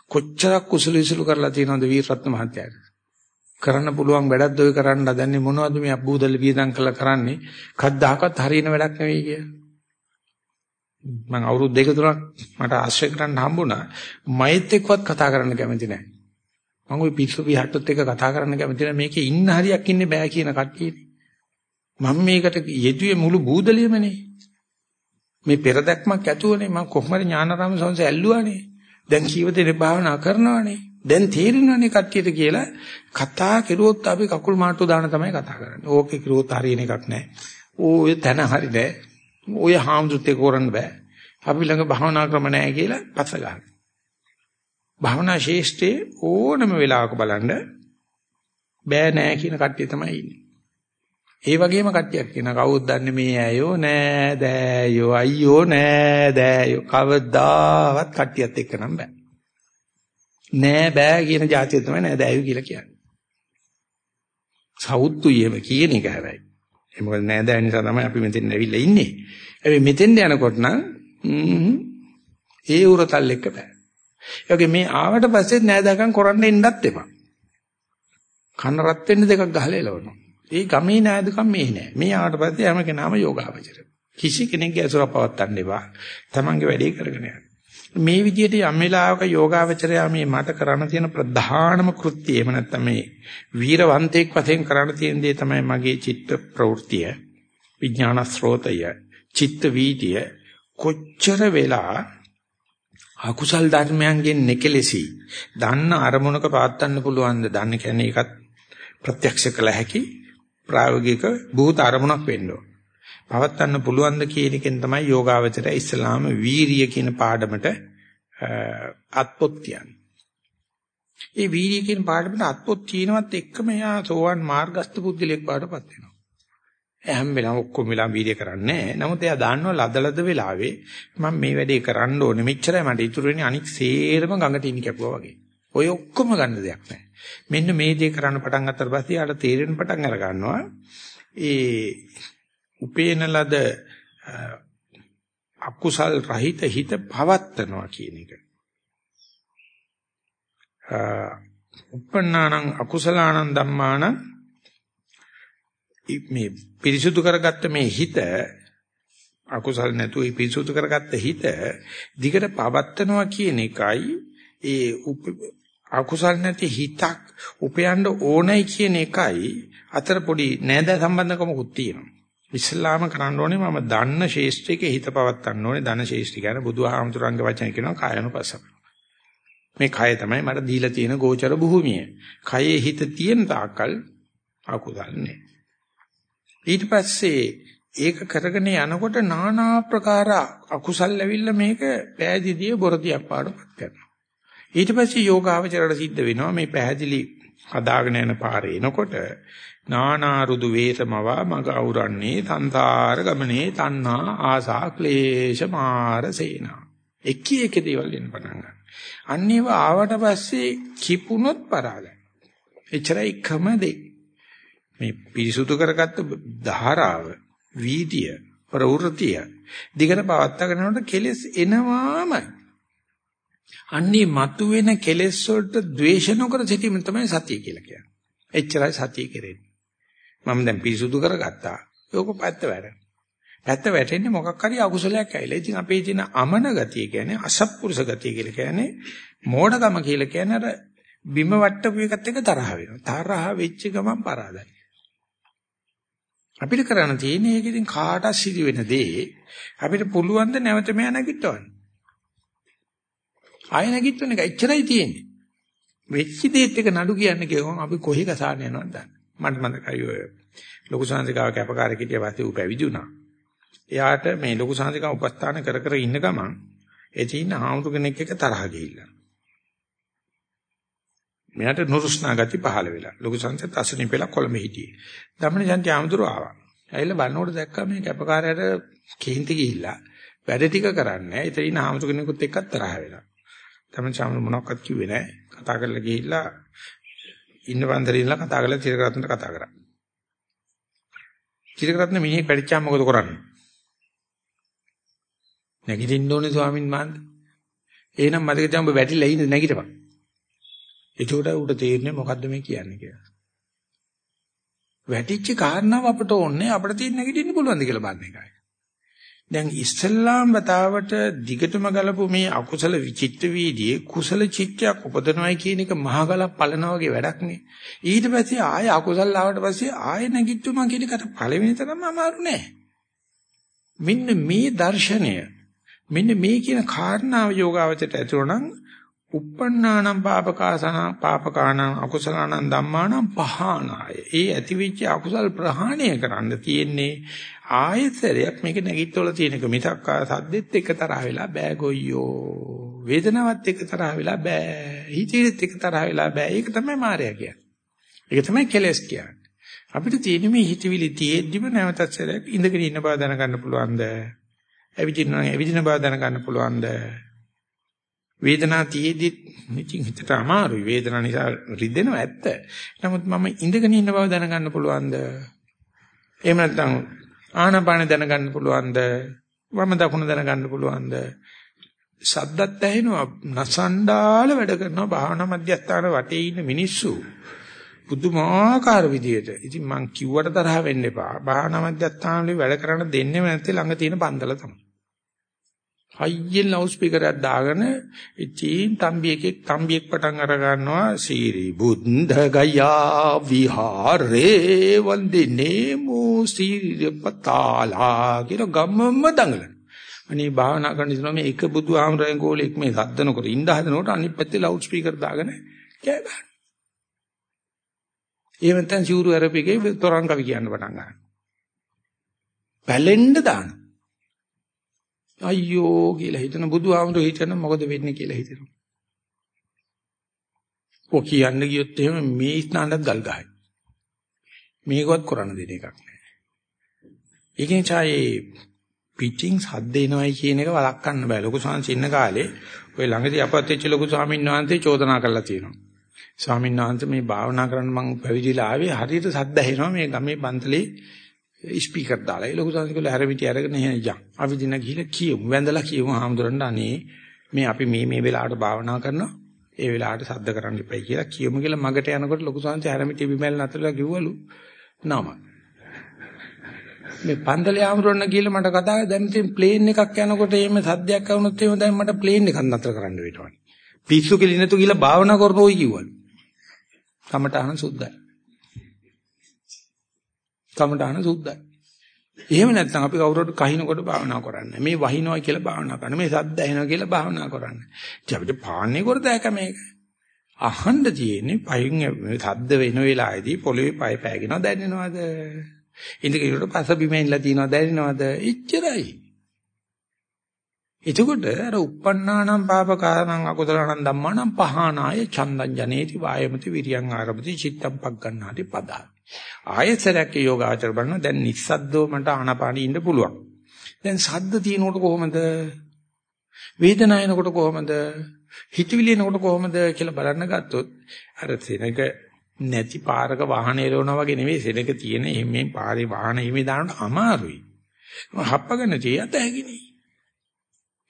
කොච්චරක් කුසල විසුළු කරලා තියෙනවද වීරරත්න මහත්තයාට කරන්න පුළුවන් වැඩක්ද ඔය කරන්න හදන්නේ මොනවද මේ අබ්බූදල වියදම් කළා කරන්නේ කද්දාකත් හරියන වැඩක් නෙවෙයි කිය. මම අවුරුදු දෙක තුනක් මට ආශ්‍රය කරන්න හම්බුණා. මයිත් එක්කවත් කතා කරන්න කැමති නැහැ. මම ওই පිස්සු පිටත් එක්ක කතා කරන්න කැමති නැහැ. මේකේ ඉන්න හරියක් ඉන්නේ බෑ කියන කට්ටියනේ. මම මේකට යෙදුවේ මුළු බූදලියමනේ. මේ පෙරදැක්මක් ඇතුවනේ මම කොහොමද ඥානාරාම සංසය ඇල්ලුවානේ. දැන් කීව දෙනේ භාවනා කරනවානේ. දැන් තේරෙනවනේ කට්ටියට කියලා කතා කෙරුවොත් අපි කකුල් මාට්ටු දාන තමයි කතා කරන්නේ. ඕකේ කෙරුවොත් හරියන එකක් නැහැ. ඕය තන හරි නෑ. ඔය හාමුදුරුත් ඒක කරන්න බෑ. අපි ළඟ භාවනා ක්‍රම නැහැ කියලා පස්ස ගන්න. භාවනා ශේෂ්ඨේ ඕනම වෙලාවක බලන්න බෑ නෑ කියන කට්ටිය තමයි ඉන්නේ. ඒ වගේම කට්ටියක් කියන කවුද දන්නේ මේ ඇයෝ නෑ දෑයෝ අයියෝ නෑ දෑයෝ කවදාවත් කට්ටියත් එක්ක නම් බෑ. නෑ බෑ කියන જાතිය තමයි නෑ දෑයෝ කියලා කියන්නේ. සවුත්තු යෙම කියන එක හැබැයි. ඒ මොකද නෑ දෑ නිසා තමයි අපි මෙතෙන් ඇවිල්ලා ඉන්නේ. හැබැයි මෙතෙන් යනකොට නම් ඒ උරතල් එක්ක බෑ. ඒ වගේ මේ ආවට පස්සේ නෑදකම් කරන්න එන්නත් එපා. කන රත් වෙන්න දෙකක් ගහලා එලවනවා. ඒ ගමේ නෑදකම් මේ නෑ. මේ ආවට පස්සේ හැම කෙනාම යෝගාවචර. කිසි කෙනෙක්ගේ අසුර පවත්තන්න එපා. තමන්ගේ වැඩේ කරගෙන යන්න. මේ විදිහට යම් වෙලාවක යෝගාවචරයා මේ මට කරන්න තියෙන ප්‍රධානම කෘත්‍යය එහෙම නැත්නම් මේ වීරවන්තයෙක් වශයෙන් කරන්න තියෙන දේ තමයි මගේ චිත්ත ප්‍රවෘත්තිය විඥාන ස්රෝතය චිත්ත වීතිය කොච්චර වෙලා අකුසල් ධර්මයන්ගෙන් නෙකලෙසි දන්න අරමුණක පාත්තන්න පුළුවන්ද දන්න කියන්නේ ඒකත් ප්‍රත්‍යක්ෂ කළ හැකි ප්‍රායෝගික භූත අරමුණක් වෙන්න ඕන. පවත්වන්න පුළුවන් ද කියන එකෙන් තමයි යෝගාවචරය ඉස්ලාම වීරිය කියන පාඩමට අත්පොත් කියන්නේ. ඒ වීර්ය කියන පාඩමට අත්පොත් චීනවත් එක්කම එයා සෝවන් මාර්ගස්ත පුද්ගලෙක් බාටපත් වෙනවා. හැම වෙලාවෙම ඔක්කොම වෙලාව වීර්ය කරන්නේ නැහැ. නමුත් එයා දන්නවා ලදලද වෙලාවේ මම මේ වැඩේ කරන්න ඕනේ. මෙච්චරයි මට ඉතුරු වෙන්නේ අනික් සේරම ගඟට ඉනි කැපුවා වගේ. ඔය ඔක්කොම ගන්න දෙයක් නැහැ. මෙන්න මේ දේ කරන්න පටන් ගත්තට පස්සේ යාට තේරෙන පටන් අර ගන්නවා. ඒ උපේන ලද අකුසල් රහිත හිත පවත්නවා කියන එක. uppannānaṁ akusalaanaṁ dhammānaṁ මේ පිරිසුදු කරගත්ත මේ හිත අකුසල නැතුව පිරිසුදු කරගත්ත හිත දිගට පවත්නවා කියන එකයි ඒ අකුසල නැති හිතක් උපයන්න ඕනයි කියන එකයි අතර පොඩි නෑද සම්බන්ධකමකුත් තියෙනවා. ඉස්ලාම කරන්න ඕනේ මම දන්න ශේෂ්ත්‍රයේ හිත පවත්වන්න ඕනේ ධන ශේෂ්ත්‍රය කියන්නේ බුදුහාමුදුරන්ගේ වචන කියනවා කායනුපස්සක. මේ කය තමයි මට දීලා තියෙන ගෝචර භූමිය. කයේ හිත තියෙන තාක්කල් අකුසල් නෑ. ඊට පස්සේ ඒක කරගෙන යනකොට নানা ආකාර අකුසල් ඇවිල්ලා මේක පෑදිදිය බොරදියක් පාඩපත් කරනවා. ඊට පස්සේ යෝගාවචරයට සිද්ධ වෙනවා මේ පැහැදිලි හදාගෙන යන පාරේ එනකොට නානා රුදු වේසමවා මග අවරන්නේ සංසාර ගමනේ තණ්හා ආසා ක්ලේශ මාර සේනා. එක එක දේවල් එන්න පටන් ගන්නවා. අන්නේව ආවට පස්සේ කිපුණොත් පරාදයි. එච්චරයි එකම දෙය. මේ පිරිසුදු කරගත්ත ධාරාව, වීදිය, ප්‍රවෘතිය දිගට පවත්වාගෙන යනකොට කෙලෙස් එනවාමයි. අන්නේ මතුවෙන කෙලෙස් වලට ද්වේෂ නොකර සිටීම තමයි සතිය කියලා කියන්නේ. එච්චරයි සතිය කෙරෙන්නේ. මම දැන් පිරිසුදු කරගත්තා. ඒක පැත්ත වැඩ. පැත්ත වැටෙන්නේ මොකක් හරි අකුසලයක් ඇවිල්ලා. ඉතින් අපේ තියෙන අමන ගතිය කියන්නේ අසත්පුරුෂ ගතිය කියලා කියන්නේ මෝඩකම කියලා කියන්නේ අර බිම වට්ටපු එකත් එක තරහ වෙනවා. තරහ වෙච්ච ගමන් පරාදයි. අපිට කරන්න තියෙන්නේ ඒක ඉතින් කාටත් සිදු වෙන දේ අපිට පුළුවන් ද නැවත මෙයා නැගිටවන්න. ආය නැගිටවන්න එක එච්චරයි තියෙන්නේ. වෙච්ච දේත් එක නඩු කියන්නේ කියවම අපි කොහි කසාන යනවද දන්නේ. මට මතකයි ඔය ලොකු සංසිකාව කැපකාරී කිටිය වාසේ ඌ පැවිදි වුණා. එයාට මේ ලොකු සංසිකාව උපස්ථාන කර කර ඉන්න ගමන් ඒ තියෙන ආමුතු කෙනෙක් එක තරහ ගිහිල්ලා. මෙයාට නුරුස්නා ගති පහළ වෙලා. ලොකු සංසත් අසනීප වෙලා කොළඹ හිටියේ. ධම්මන ජන්ති ආමුදුර ආවා. ඇවිල්ලා බලනකොට දැක්කා මේ කැපකාරයට කේන්ති ගිහිල්ලා වැඩ ටික කරන්නේ. ඒ තියෙන ආමුතු කෙනෙකුත් එක්ක තරහ වෙලා. ධම්මන චාමර මොනවක්වත් කිව්වේ නැහැ. කතා කරලා ගිහිල්ලා ඉන්න පන්දරේ ඉඳලා කතා කරලා තිරකරත්නට කතා කරා. තිරකරත්න මිනිහෙක් වැඩිච්චාම මොකද කරන්නේ? නැගිටින්න ඕනේ ස්වාමින් වහන්සේ. එහෙනම් මතක තියාගන්න ඔබ වැටිලා ඉන්නේ නැගිටපන්. එතකොට උට තේරෙන්නේ මොකද්ද මේ කියන්නේ කියලා. වැටිච්ච කාරණාව අපට ඕනේ අපිට තියෙන නැගිටින්න පුළුවන්ද කියලා බලන්න එකයි. දැන් ඉස්සල්ලාම් වතාවට දිගටම ගලපු මේ අකුසල විචිත්ත වීදියේ කුසල චිත්තයක් උපදනවයි කියන එක මහගලක් පලනා වගේ වැඩක් නේ. ඊට පස්සේ ආය අකුසල් ආවට පස්සේ ආය නැගිට්ටුමා කියන එකට පළවෙනි තරම අමාරු නෑ. මෙන්න මේ දර්ශනය මෙන්න මේ කියන කාරණාව යෝගාවචරයට ඇතුළනම් uppannānam pāpakāsana පාපකාණං අකුසලාණං ධම්මාණං පහානාය. ඒ ඇතිවෙච්ච අකුසල් ප්‍රහාණය කරන්න තියෙන්නේ ආයතරයක් මේක නැගිටවල තියෙනක මිසක් සද්දෙත් එක තරහ වෙලා බෑ ගොයියෝ. වේදනාවත් එක තරහ වෙලා බෑ. හිතේත් එක තරහ වෙලා බෑ. ඒක තමයි මායя කියන්නේ. ඒක තමයි කෙලස් කියන්නේ. අපිට තියෙන මේ හිතවිලි තියෙද්දිම නැවතත් සැරයක් ඉඳගෙන ඉන්න බව දැනගන්න පුළුවන්ද? ඇවිදිනවා ඇවිදින බව දැනගන්න පුළුවන්ද? වේදනාව තියේදී ඉතින් හිතට අමාරුයි වේදනාව නිසා රිදෙනවා ඇත්ත. නමුත් මම ඉඳගෙන ඉන්න බව දැනගන්න පුළුවන්ද? එහෙම නැත්නම් ආනාපාන දැනගන්න පුළුවන්ද? වම දකුණ දැනගන්න පුළුවන්ද? ශබ්දත් ඇහෙනවා නසණ්ඩාල වැඩ කරනවා භාවනා මධ්‍යස්ථාන වටේ ඉන්න මිනිස්සු පුදුමාකාර විදියට. ඉතින් මං කිව්වට තරහ වෙන්න එපා. භාවනා මධ්‍යස්ථාන වල වැඩ කරන්න දෙන්නේ නැත්නම් ළඟ තියෙන පන්දල තමයි. හයියෙන් ලවුඩ් ස්පීකර් එකක් දාගෙන ඉතින් තම්බියෙක් තම්බියෙක් පටන් අර ගන්නවා සීරි බුද්ධ ගයා විහාරේ වන්දිනේ මූසීරි පතාලා කියලා ගම්මම දඟලන. අනේ භාවනා කරන ඉතන මේ එක බුදු ආමරයන් ගෝලෙක් මේ සද්ද නොකර ඉඳ හදනකොට අනිත් පැත්තේ ලවුඩ් ස්පීකර් දාගෙන කෑ ගන්න. එහෙම නැත්නම් සිවුරු අරපිකේ තොරන් කවි කියන්න පටන් ගන්නවා. පැලෙන්න දාන. අයියෝ කියලා හිතන බුදුහාමුදුරු හිතන මොකද වෙන්නේ කියලා හිතනවා. ඔය කියන්න ගියොත් එහෙම මේ ස්නානත් ගල් ගහයි. මේකවත් කරන්න දෙන එකක් නෑ. ඒකෙන් ඡායේ පිටින් සද්ද එනවයි කියන එක වළක්වන්න බෑ. ලොකු සංස් ඉන්න කාලේ ඔය ළඟදී අපත් වෙච්ච ලොකු ස්වාමීන් වහන්සේ චෝදනා කරලා තියෙනවා. ස්වාමීන් වහන්සේ මේ භාවනා කරන්න මං පැවිදිලා ආවේ හරියට සද්ද ඇහෙනවා මේ ගමේ බන්තලේ ස්පීකර් දාලා. ඒ ලොකු සංස් කියලා හැරමිටි අරගෙන එහෙනම් යන්. අපි දින ගිහලා කියමු. වැඳලා කියමු හාමුදුරන්ට අනේ මේ අපි මේ මේ වෙලාවට භාවනා කරනවා. ඒ වෙලාවට සද්ද කරන්න එපයි කියලා කියමු කියලා මගට යනකොට ලොකු සංස් හැරමිටි බිමැල් නතරලා කිව්වලු. නම මේ පන්දලේ ආමරණ කියලා මට කතා කරලා දැන් ඉතින් ප්ලේන් එකක් යනකොට එහෙම සද්දයක් ආවොත් එහෙම දැන් මට ප්ලේන් එකක් නතර කරන්න වෙනවා. පිස්සු කෙලිනතු කියලා භාවනා කරනෝයි කිව්වලු. කමටහන සුද්ධයි. කමටහන සුද්ධයි. එහෙම නැත්නම් අපි කවුරුහට කහිනකොට භාවනා කරන්නේ. මේ වහිනවා කියලා භාවනා කරන්න. මේ සද්ද ඇහෙනවා කියලා භාවනා කරන්න. ඉතින් අපිට පාන්නේ කරදෑක මේක. අහන්න තියෙන්නේ පයින් සද්ද වෙන වෙලාවේදී පොළවේ පය පෑගෙනවා දැනෙනවද? ඉඳගෙන පස බිමෙන්ලා තියනවා දැනෙනවද? එච්චරයි. එතකොට අර uppannānaṁ pāpakānaṁ akusalaṇaṁ dhammānaṁ pahānāya චන්දං ජනේති වායමති විරියං ආරම්භති චිත්තම් පග්ගණ්ණාති පදා. ආයතරයක් යෝගාචර බලන දැන් නිස්සද්දව මට ආනාපානෙ ඉන්න පුළුවන්. දැන් සද්ද තියෙනකොට කොහොමද? වේදනාව එනකොට කොහොමද? හිතවිලි එනකොට කොහොමද කියලා බලන්න ගත්තොත් අර සෙනක නැති පාරක වාහන එලවනවා වගේ නෙවෙයි සෙනක තියෙන එම්මෙන් පාරේ වාහන හිමි දානට අමාරුයි. හප්පගෙන තියත හැකිනේ.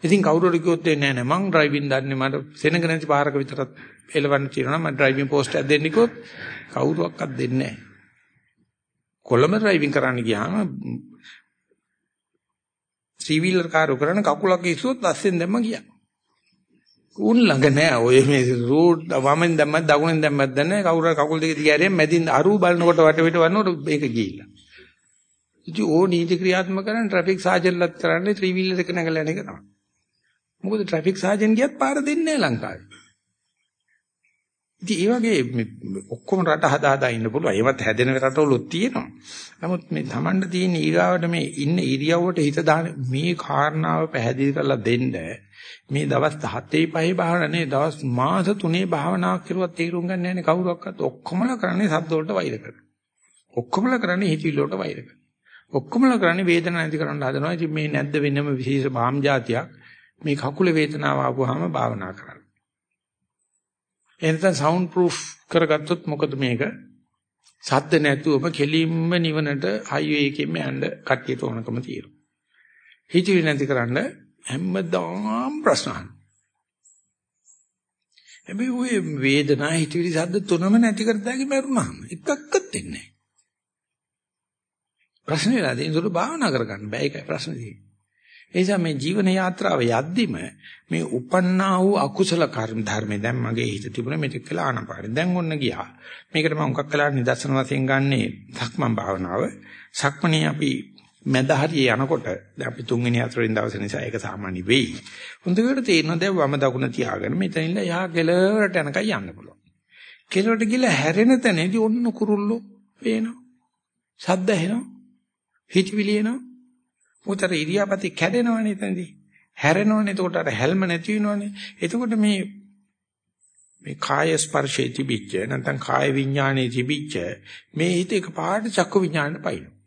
ඉතින් කවුරු හරි කිව්වොත් නෑ නෑ මං ඩ්‍රයිවිං දන්නේ මට සෙනඟ නැති පාරක විතරක් එලවන්න තියෙනවා මම ඩ්‍රයිවිං පෝස්ට් එකක් දෙන්න කිව්වොත් කවුරුවක්වත් දෙන්නේ නෑ. කොළඹ ඩ්‍රයිවිං කරන්න ගියාම ත්‍රී වීලර් කාර් කරන කකුලක් ඉස්සුවොත් අස්සෙන් දැම්ම ගියා. උන් ළඟ නෑ ඔය මේ රූට් වමෙන් දැම්මත් දකුණෙන් දැම්මත් දන්නේ කවුරු කකුල් දෙක දිග ඇරියෙන් මැදින් අරු බලනකොට වට පිට වන්නකොට මේක ගිහිල්ලා. ඉතින් ඕ නීති ක්‍රියාත්මක කරන ට්‍රැෆික් සාජන්ලත් කරන්නේ ත්‍රී වීලර් එක නැගලා යන එක තමයි. මොකද ට්‍රැෆික් සාජන් ගියත් පාර දෙන්නේ නැහැ ලංකාවේ. ඉතින් ඒ වගේ ඔක්කොම රට හදා හදා ඉන්න පුළුවන්. ඒවත් හැදෙන රටවලුත් තියෙනවා. නමුත් මේ Tamanda තියෙන ඊගාවට මේ ඉන්න ඉරියව්වට හිත දාන මේ කාරණාව පැහැදිලි කරලා දෙන්න මේ දවස් 7 5 භාවනාවේ දවස් මාස 3 භාවනාවක් කරුවත් තේරුම් ගන්න නැහැ කවුරක්වත් ඔක්කොමලා කරන්නේ සද්ද වලට වෛර කරනවා. ඔක්කොමලා කරන්නේ හිතවිල්ල වලට වෛර කරනවා. ඔක්කොමලා කරන්නේ වේදනාව නැති කරන්න හදනවා. ඉතින් මේ නැද්ද වෙනම විශේෂ භාම් જાතියක් මේ කකුල වේදනාව ආවම භාවනා කරන්න. එනතන සවුන්ඩ් ප්‍රූෆ් කරගත්තොත් මොකද මේක? සද්ද නැතුවම කෙලින්ම නිවනට හයිවේ එකෙම යන්න කට්ටියට ඕනකම තියෙනවා. හිතවිලි නැතිකරන්න හැමදාම ප්‍රශ්න අහනවා. හැබැයි ඔය වේදනා හිතවිලි සද්ද තුනම නැති කරද්දී මරුණාම එකක්වත් දෙන්නේ නැහැ. ප්‍රශ්නේ නේද? ඒකට භාවනා කරගන්න බෑ ඒකයි ප්‍රශ්නේ තියෙන්නේ. ඒ නිසා මේ ජීවන යාත්‍රාව යද්දිම මේ උපන්නා වූ අකුසල කර්ම ධර්මේ දැන් මගේ හිත තිබුණා මෙතෙක් කියලා ආනපාරේ. දැන් ඔන්න ගියා. මේකට මම උගක් කළා නිදර්ශන වශයෙන් ගන්නේ සක්මන් භාවනාව. සක්මනේ අපි මැද හරිය යනකොට දැන් අපි තුන්වෙනි හතරවෙනි දවසේ නිසා ඒක සාමාන්‍ය වෙයි. හොඳට තේරෙනවා දැන් වම දකුණ තියාගෙන මෙතනින්ලා යහ කෙලවරට යනකම් යන්න පුළුවන්. කෙලවරට ගිහලා හැරෙන තැනදී ඔන්න කුරුල්ලෝ පේනවා. ශබ්ද ඇහෙනවා. හිතවිලි එනවා. උතර ඉරියාපති කැඩෙනවනේ එතනදී. හැරෙනවනේ. එතකොට අර හැල්ම නැති වෙනවනේ. එතකොට මේ මේ කාය ස්පර්ශේ තිබිච්ච නැත්නම් කාය විඥානේ තිබිච්ච මේ හිත එක පාට චක්ක විඥානට පයින්නවා.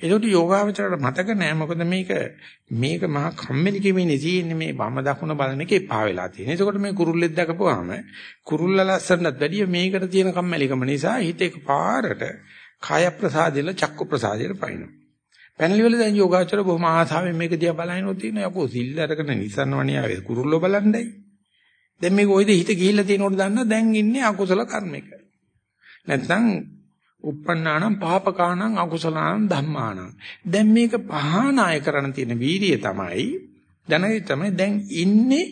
ඒකට යෝගාවචරයට මතක නෑ මොකද මේක මේක මහා කම්මැලි කීමේ තියෙන්නේ මේ වම දකුණ බලන එකේ පා වෙලා තියෙන. ඒකට මේ කුරුල්ලෙක් දැකපුවාම කුරුල්ල ලස්සනට වැඩිය මේකට තියෙන කම්මැලිකම නිසා හිත එක පාරට කාය ප්‍රසාදෙල චක්ක ප්‍රසාදෙල පයින්නවා. පැනලි වල දැන් යෝගාචර බොහොම ආසාවෙන් මේක දිහා බලනකොට තියෙනවා යකෝ සිල් අරගෙන නිසන්වණිය ආවේ කුරුල්ලෝ බලන්නයි. දැන් මේක ඔයද හිත ගිහිල්ලා තියෙනකොට දන්නා දැන් ඉන්නේ අකුසල කර්මයක. නැත්නම් uppannānaṁ pāpakānaṁ akusalaṇaṁ dhammānaṁ. දැන් මේක පහනාය කරන්න තියෙන වීරිය තමයි දැනගි තමයි දැන් ඉන්නේ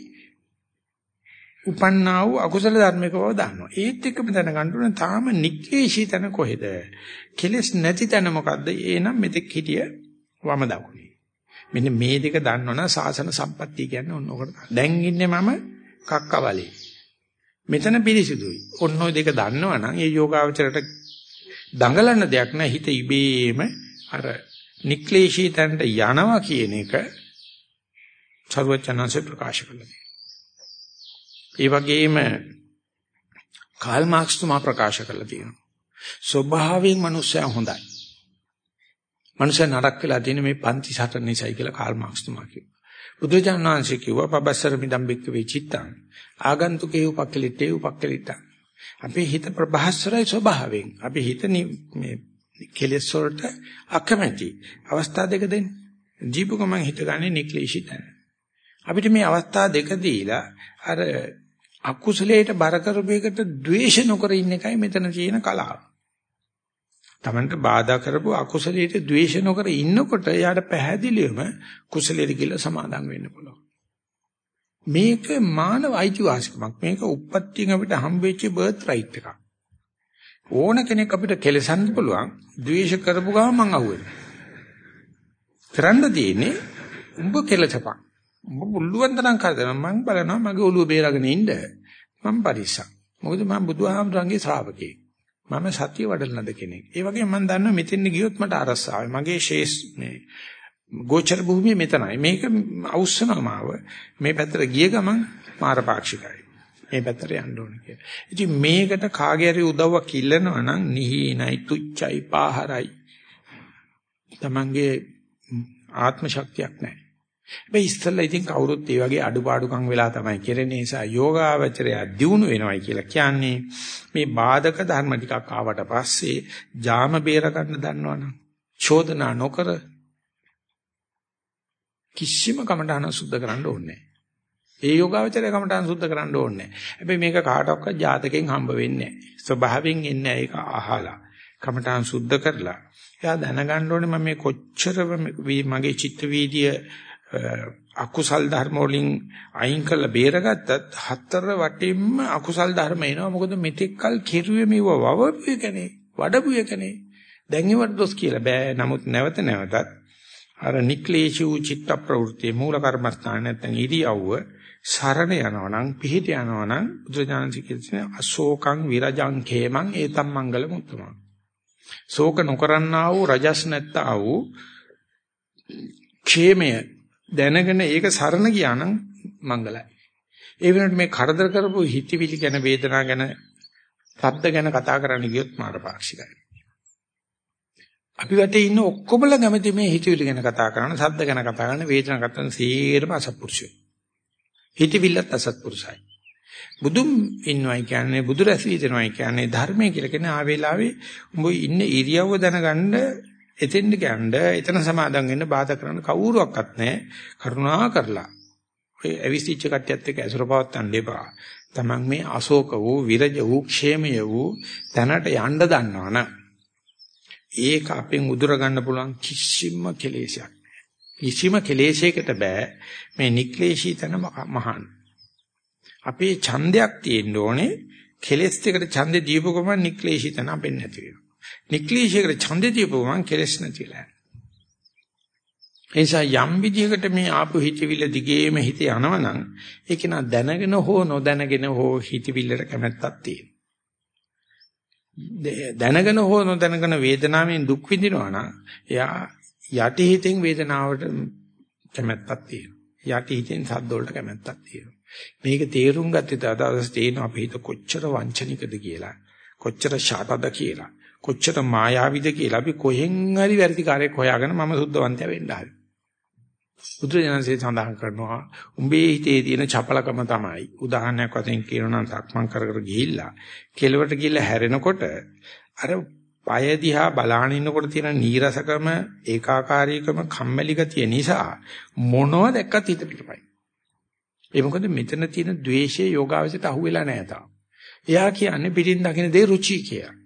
උපන්නා වූ අකුසල ධර්මයක බව දන්නවා. ඒත් එක්කම දැනගන්න ඕනේ තාම නික්ලේශී තැන කොහෙද? කෙලස් නැති තැන මොකද්ද? ඒනම් මෙතෙක් හිටිය වම දකුණේ. මෙන්න මේ දෙක දන්නවනම් සාසන සම්පත්තිය කියන්නේ ඔන්න ඔකට. දැන් ඉන්නේ මම කක්කවලේ. මෙතන පිරිසිදුයි. ඔන්න ඔය දෙක දන්නවනම් ඒ යෝගාවචරයට දඟලන දෙයක් නෑ හිත ඉබේම අර නික්ලේශී තැනට යනවා කියන එක සර්වචනanse ප්‍රකාශ කළා. ඒ වගේම කාල් මාක්ස් තුමා ප්‍රකාශ කළා තියෙනවා. ස්වභාවයෙන් මිනිස්සයා හොඳයි. මිනිස්සයා නරක වෙලා තියෙන මේ පන්ති සටන නිසායි කියලා කාල් මාක්ස් තුමා කිව්වා. බුදුජානක වහන්සේ කිව්වා පබස්සර මිදම් බික්ක වෙචිත්තං ආගන්තුකේ උපක්කලිටේ උපක්කලිටං අපේ හිත ප්‍රබහස්සරයි ස්වභාවයෙන් අපි හිත මේ කෙලෙස් වලට අකමැති අවස්ථා දෙක දෙන්න ජීවක මං හිතගන්නේ නික්ලේශිත අපිට මේ අවස්ථා දෙක දීලා අර අකුසලයට බර කරපේකට ද්වේෂ නොකර ඉන්න එකයි මෙතන තියෙන කලාව. Tamanට බාධා කරපු අකුසලයට ද්වේෂ නොකර ඉන්නකොට එයාට පැහැදිලිවම කුසලයට කියලා සමාදම් වෙන්න පුළුවන්. මේක මානව අයිතිවාසිකමක්. මේක උප්පත්තියෙන් අපිට හම්බෙච්ච බර්ත් රයිට් එකක්. ඕන කෙනෙක් අපිට කෙලසන්න පුළුවන්. ද්වේෂ කරපු ගමන් මං අහුවෙනවා. කරන්න තියෙන්නේ උඹ කෙලසපක්. උඹ පුළුවන් තරම් කරදර මං බලනවා මගේ ඔළුව බේරගෙන ඉන්න. මං පරිස්සම්. මොකද මම බුදුහාමුදුරන්ගේ ශ්‍රාවකයෙක්. මම සතිය වඩලනද කෙනෙක්. ඒ වගේම මම දන්නවා මෙතෙන් ගියොත් මට අරසාවයි. මගේ ශේෂ් මේ ගෝචර භූමිය මෙතනයි. මේක අවුස්සනවා මාව. මේ පැත්තට ගිය ගමන් මාරපාක්ෂිකයි. මේ පැත්තට යන්න ඕනේ කියලා. ඉතින් මේකට කාගේ හරි උදව්වක් ඉල්ලනවා නම් නිහිනයි තුච්චයි පාහරයි. Tamange ආත්ම ශක්තියක් නැහැ. මේ ඉස්සෙල්ලා ඉතින් කවුරුත් ඒ වගේ අඩුපාඩුකම් වෙලා තමයි කෙරෙන්නේ. නිසා යෝගාවචරය දියුණු වෙනවයි කියලා කියන්නේ මේ බාධක ධර්ම ටිකක් ආවට පස්සේ ජාම බේර ගන්න දන්නවනම් චෝදනා නොකර කිසිම කමඨාන සුද්ධ කරන්න ඕනේ ඒ යෝගාවචරය කමඨාන සුද්ධ කරන්න ඕනේ හැබැයි මේක කාටවත් ජාතකෙන් හම්බ වෙන්නේ නැහැ. ස්වභාවයෙන් එන්නේ ඒක අහලා. කමඨාන් සුද්ධ කරලා. එයා දැනගන්න ඕනේ මම මේ කොච්චර මගේ චිත්ත වීදිය අකුසල් ධර්ම වලින් අයින් කරලා බේරගත්තත් හතර වටින්ම අකුසල් ධර්ම එනවා. මොකද මෙතෙක්කල් කෙරුවේ මෙව වවපු එකනේ වඩපු එකනේ. දැන් ඒවට දොස් කියලා බෑ. නමුත් නැවත නැවතත් අර නික්ලේශී චිත්ත ප්‍රවෘත්ති මූල කර්මස්ථාන නැත්නම් ඉරියව්ව සරණ යනවා නම් පිහිට යනවා නම් බුදුජානක කියන්නේ අශෝකං විරජං khේමං ඒතම් මංගල මුත්තමං ශෝක නොකරන්නා වූ රජස් නැත්තා වූ ക്ഷേමය දැනගෙන ඒක සරණ ගියා නම් මංගලයි. ඒ වෙනකොට මේ කරදර කරපු හිතවිලි ගැන වේදනා ගැන ශබ්ද ගැන කතා කරන්න ගියොත් මාරපාක්ෂිකයි. අපි වටේ ඉන්න ඔක්කොමලා කැමති මේ හිතවිලි ගැන කතා කරන, ශබ්ද ගැන කතා කරන, වේදනා කතා කරන සීරම අසත්පුරුෂයෝ. හිතවිල්ලත් අසත්පුරුෂයි. බුදුන් ඉන්නවයි කියන්නේ බුදු රැසී දෙනවයි කියන්නේ ධර්මයේ කියලා කියන ආ වේලාවේ උඹ ඉන්න ඉරියව්ව දැනගන්න එතෙන්ද ගන්න එතන සමාදම් වෙන්න බාධා කරන කවුරුවක්වත් නැහැ. කරුණා කරලා. ඔය අවිසිච්ච කට්ටියත් එක්ක ඇසුර පවත්තන්න එපා. තමන් මේ අශෝක වූ විරජ වූ ക്ഷേමය වූ තැනට යන්න දන්නවනම් ඒක අපෙන් උදුර ගන්න පුළුවන් කිසිම කෙලෙසයක් කිසිම කෙලෙසයකට බෑ මේ නික්ලේශී තන මහාන. අපේ ඡන්දයක් තියෙන්න ඕනේ. කෙලෙස් දෙකට ඡන්දේ දීපු ගමන් නික්ලේශී තන අපෙන් නැති වෙනවා. නික්ලිෂයකට ඡන්දේ තියපුවම කෙලස් නැතිලා. එනිසා යම් විදියකට මේ ආපු හිතවිල්ල දිගේම හිත යනවනම් ඒක නා දැනගෙන හෝ නොදැනගෙන හෝ හිතවිල්ලට කැමැත්තක් තියෙනවා. දැනගෙන හෝ නොදැනගෙන වේදනාවෙන් දුක් විඳිනවා නම් එයා යටි හිතෙන් වේදනාවට කැමැත්තක් තියෙනවා. යටි හිතෙන් සද්ද වලට කැමැත්තක් තියෙනවා. මේක තේරුම් ගත්තේ තවදවස් තේින අපේ හිත කොච්චර වංචනිකද කියලා. කොච්චර ෂාටද කියලා. කොච්චර මායාවිද කියලා අපි කොහෙන් හරි වැඩිකාරයෙක් හොයාගෙන මම සුද්ධවන්තයා වෙන්න හරි. බුදුරජාණන්සේ සඳහන් කරනවා උඹේ හිතේ තියෙන චපලකම තමයි. උදාහරණයක් වශයෙන් කියනවා නම් සක්මන් කර කර ගිහිල්ලා කෙලවට ගිහිල්ලා හැරෙනකොට අර පය දිහා බලාගෙන ඉන්නකොට තියෙන නීරසකම ඒකාකාරීකම කම්මැලි ගතිය නිසා මොනව දැක්කත් හිත පිටපයි. ඒ මොකද මෙතන තියෙන द्वේෂයේ යෝගාවචරයට අහුවෙලා නැහැ තාම. එයා කියන්නේ පිටින් දකින්න දේ රුචි කියලා.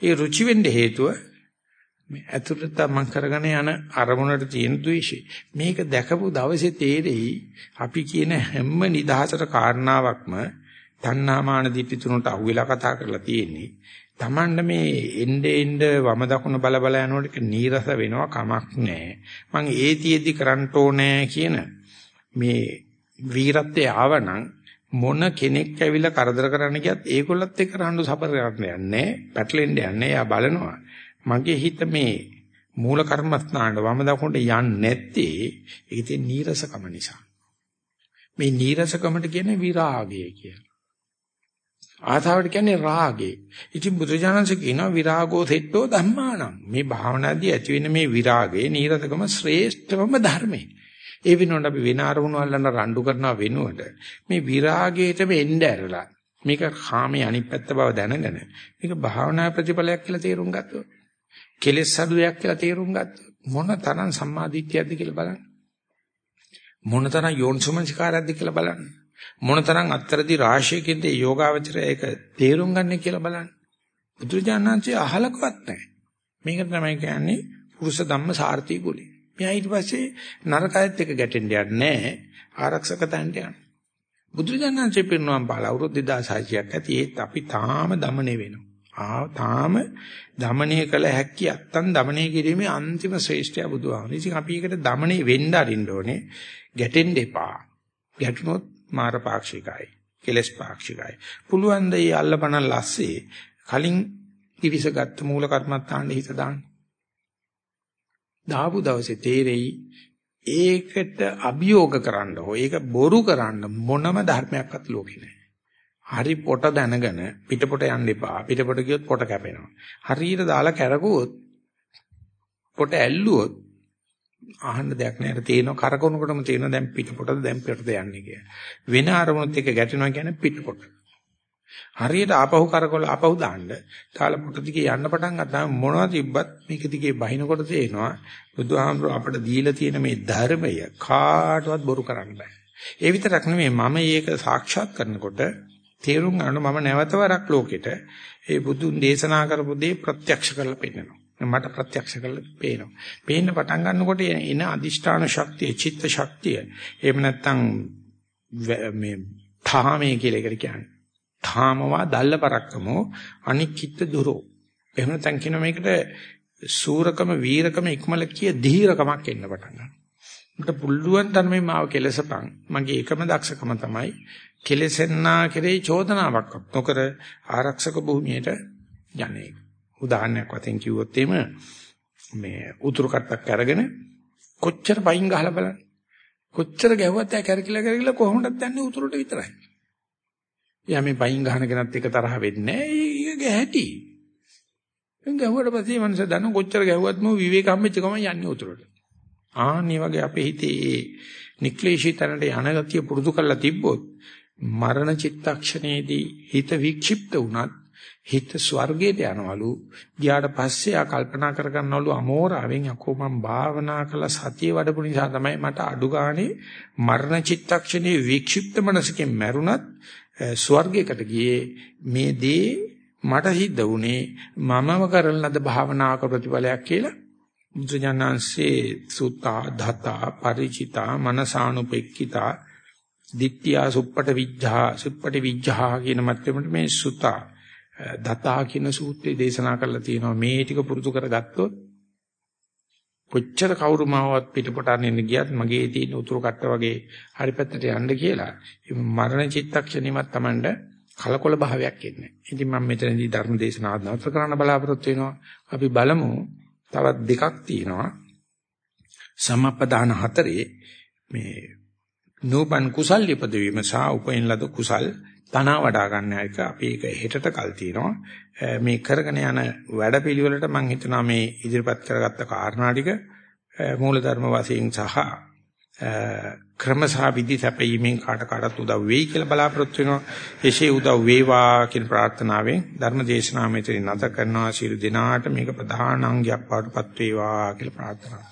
ඒ රුචි වෙන්න හේතුව මේ ඇතුළත මම කරගෙන යන අරමුණට තියෙන ද්වේෂය. මේක දැකපු දවසේ තේරෙයි අපි කියන හැම නිදහසට කාරණාවක්ම තණ්හාමාන දිටි තුනට අහුවෙලා කතා කරලා තියෙන්නේ. Tamand මේ එnde end වම දකුණ බල බල යනකොට නීරස වෙනවා කමක් නැහැ. මං ඒතියෙදි කරන්න ඕනේ කියන මේ වීරත්වයේ ආවනම් මොන කෙනෙක් ඇවිල්ලා කරදර කරන්න ගියත් ඒගොල්ලත් එක්ක රණ්ඩු සපර කරන්න යන්නේ පැටලෙන්න යන්නේ එයා බලනවා මගේ හිත මේ මූල කර්මස්ථානට වම දකුණට යන්නේ නැත්තේ ඒක තියෙන නීරසකම නිසා මේ නීරසකමට කියන්නේ විරාගය කියලා ආතාවට කියන්නේ රාගේ. ඉතින් බුදුජානක කියනවා විරාගෝ සෙට්ටෝ ධම්මානම්. මේ භාවනාදී ඇති වෙන මේ විරාගේ නීරසකම ශ්‍රේෂ්ඨම ධර්මයි. ඒ වෙනුවට අපි වෙන අරමුණු අල්ලන රණ්ඩු කරනවා වෙනුවට මේ විරාගයටම එන්න ඇරලා මේක කාමයේ අනිත් පැත්ත බව දැනගෙන මේක භාවනා ප්‍රතිඵලයක් කියලා තේරුම් ගත්තොත් කෙලෙස් අඩුවක් කියලා තේරුම් ගත්තොත් මොන තරම් සම්මාදිට්ඨියක්ද කියලා බලන්න මොන තරම් යෝනිසමංස්කාරයක්ද කියලා බලන්න මොනතරම් අත්තරදි රාශියකින්ද යෝගාවචරය ඒක තේරුම් ගන්න කියලා බලන්න. බුදුරජාණන්සේ අහලකවත් නැහැ. මේක තමයි කියන්නේ පුරුෂ ධම්ම සාර්ථී ගුලි. එයා ඊට පස්සේ නරකයත් එක්ක ගැටෙන්න යන්නේ ආරක්ෂක තැනට යන. බුදුරජාණන්සේ පිරිනවම් පාල අවුරුදු 2600ක් ඇති ඒත් අපි තාම দমনේ වෙනවා. ආ තාම দমনය කළ හැකි අත්තන් দমনය කිරීමේ අන්තිම ශ්‍රේෂ්ඨය බුදුහාමුදුරුවෝ. ඉතින් අපි ඒකට দমনේ වෙන්න අරින්න ඕනේ. ගැටෙන්න එපා. ගැටුනොත් මාර පාක්ෂිකයි. කෙලස් පාක්ෂිකයි. පුළුවන් දෙය අල්ලපන ලස්සේ කලින් ඉවිසගත් මූල කර්මත්තාන්න හිත දාන්න. දාපු දවසේ තේරෙයි ඒකට අභියෝග කරන්න හෝ ඒක බොරු කරන්න මොනම ධර්මයක්වත් ලෝකේ නැහැ. හරි පොට දැනගෙන පිටපොට යන්න එපා. පිටපොට ගියොත් පොට කැපෙනවා. හරියට දාලා කැරකුවොත් පොට ඇල්ලුවොත් අහන්න දෙයක් නෑ. ඒක තේනවා කරකවනකොටම තේනවා දැන් පිටපොටද දැන් පිටට යන්නේ කියලා. වෙන අරමුණුත් එක්ක ගැටෙනවා කියන්නේ පිටපොට. හරියට ආපහු කරකවල ආපහු දාන්න. තාල පොට දිගේ යන්න පටන් ගත්තාම මොනවද තිබ්බත් මේක දිගේ බහිනකොට තේනවා බුදුහාමුදුර අපිට දීලා තියෙන මේ ධර්මය කාටවත් බොරු කරන්න බෑ. ඒ විතරක් නෙමෙයි මම මේක සාක්ෂාත් කරනකොට තේරුම් ගන්න මම නැවතවරක් ලෝකෙට ඒ බුදුන් දේශනා කරපු දේ ප්‍රත්‍යක්ෂ කරලා පෙන්නනවා. මට ප්‍රත්‍යක්ෂ කරලා පේනවා. පේන්න පටන් ගන්නකොට එන අදිෂ්ඨාන ශක්තිය, චිත්ත ශක්තිය. එහෙම නැත්නම් මේ ථාමයේ කියලා එකට කියන්නේ. ථාමවා දල්ල පරක්කමෝ අනික්කිට දුරෝ. එහෙම නැත්නම් කියන මේකට සූරකම වීරකම ඉක්මල කිය ධීරකමක් එන්න පටන් ගන්නවා. මට පුළුවන් තරමේ මාව කෙලසපන්. මගේ එකම දක්ෂකම තමයි කෙලසෙන්නා කෙරේ චෝදනාවක් නොකර ආරක්ෂක භූමියට යන්නේ. උදාහරණයක් වශයෙන් කිව්වොත් එimhe මේ උතුරු කට්ටක් අරගෙන කොච්චර පයින් ගහලා බලන්න. කොච්චර ගැහුවත් ඒ කැරකිලා කැරකිලා කොහොමදත් යන්නේ උතුරට විතරයි. එයා මේ පයින් ගහන කෙනත් එක තරහ වෙන්නේ නැහැ. ඒක ගැහැටි. එන් ගැහුවට පස්සේ මනස දන්න කොච්චර ගැහුවත් මෝ විවේක හම්බෙච්ච ගමන් යන්නේ උතුරට. ආන්නේ වගේ අපේ හිතේ නික්ලේශී තැනට යන ගතිය පුරුදු කරලා තිබ්බොත් මරණ චිත්තක්ෂණයේදී හිත වික්ෂිප්ත වුණත් හිත ස්වර්ගයට යනවලු ගියාට පස්සේ ආ කල්පනා කරගන්නවලු අමෝරාවෙන් යකෝ මම භාවනා කළ සතිය වඩපු නිසා තමයි මට අඩු ගානේ මරණ චිත්තක්ෂණේ වික්ෂිප්ත මනසකින් මැරුණත් ස්වර්ගයකට ගියේ මේ දේ මට සිද්ධ වුණේ මමම කරන ලද භාවනාවක ප්‍රතිඵලයක් කියලා බුදුජානන්සේ සුත්තා ධතා ಪರಿචිතා මනසානුපෙක්කිතා දිට්ඨියා සුප්පට විජ්ජා සුප්පටි විජ්ජා කියන මැත්තෙමට මේ සුතා දතා කියන සූත්‍රය දේශනා කරලා තියෙනවා. මේ ටික පුරුදු කරගත්තොත් කොච්චර කවුරු මාවත් පිටපොට අරින්න ගියත් මගේ තියෙන උතුරු කට්ට වගේ හරි පැත්තට යන්න කියලා මරණ චිත්තක්ෂණෙමත් Tamand කලකොල භාවයක් එන්නේ. ඉතින් මම මෙතනදී ධර්ම දේශනාව නතර කරන්න බලාපොරොත්තු වෙනවා. අපි බලමු තවත් දෙකක් තියෙනවා. සම්පදාන හතරේ මේ නූපන් කුසල් ඉපදවීම සහ උපයින් ලද කුසල් තනවා වඩා ගන්න එක අපි ඒක හෙටට කල් තියෙනවා. මේ කරගෙන යන වැඩපිළිවෙලට මම හිතනවා මේ ඉදිරිපත් කරගත්ත කාරණා ටික මූලධර්ම වශයෙන් සහ ක්‍රමසහ විදි සැපීමෙන් කාට කාටත් උදව් වෙයි කියලා බලාපොරොත්තු වෙනවා. එසේ උදව් වේවා කියන ප්‍රාර්ථනාවෙන් ධර්ම දේශනාව මෙතන නැත කරනවා. ශිරු දිනාට මේක ප්‍රධාන අංගයක් වඩපත් වේවා කියලා ප්‍රාර්ථනා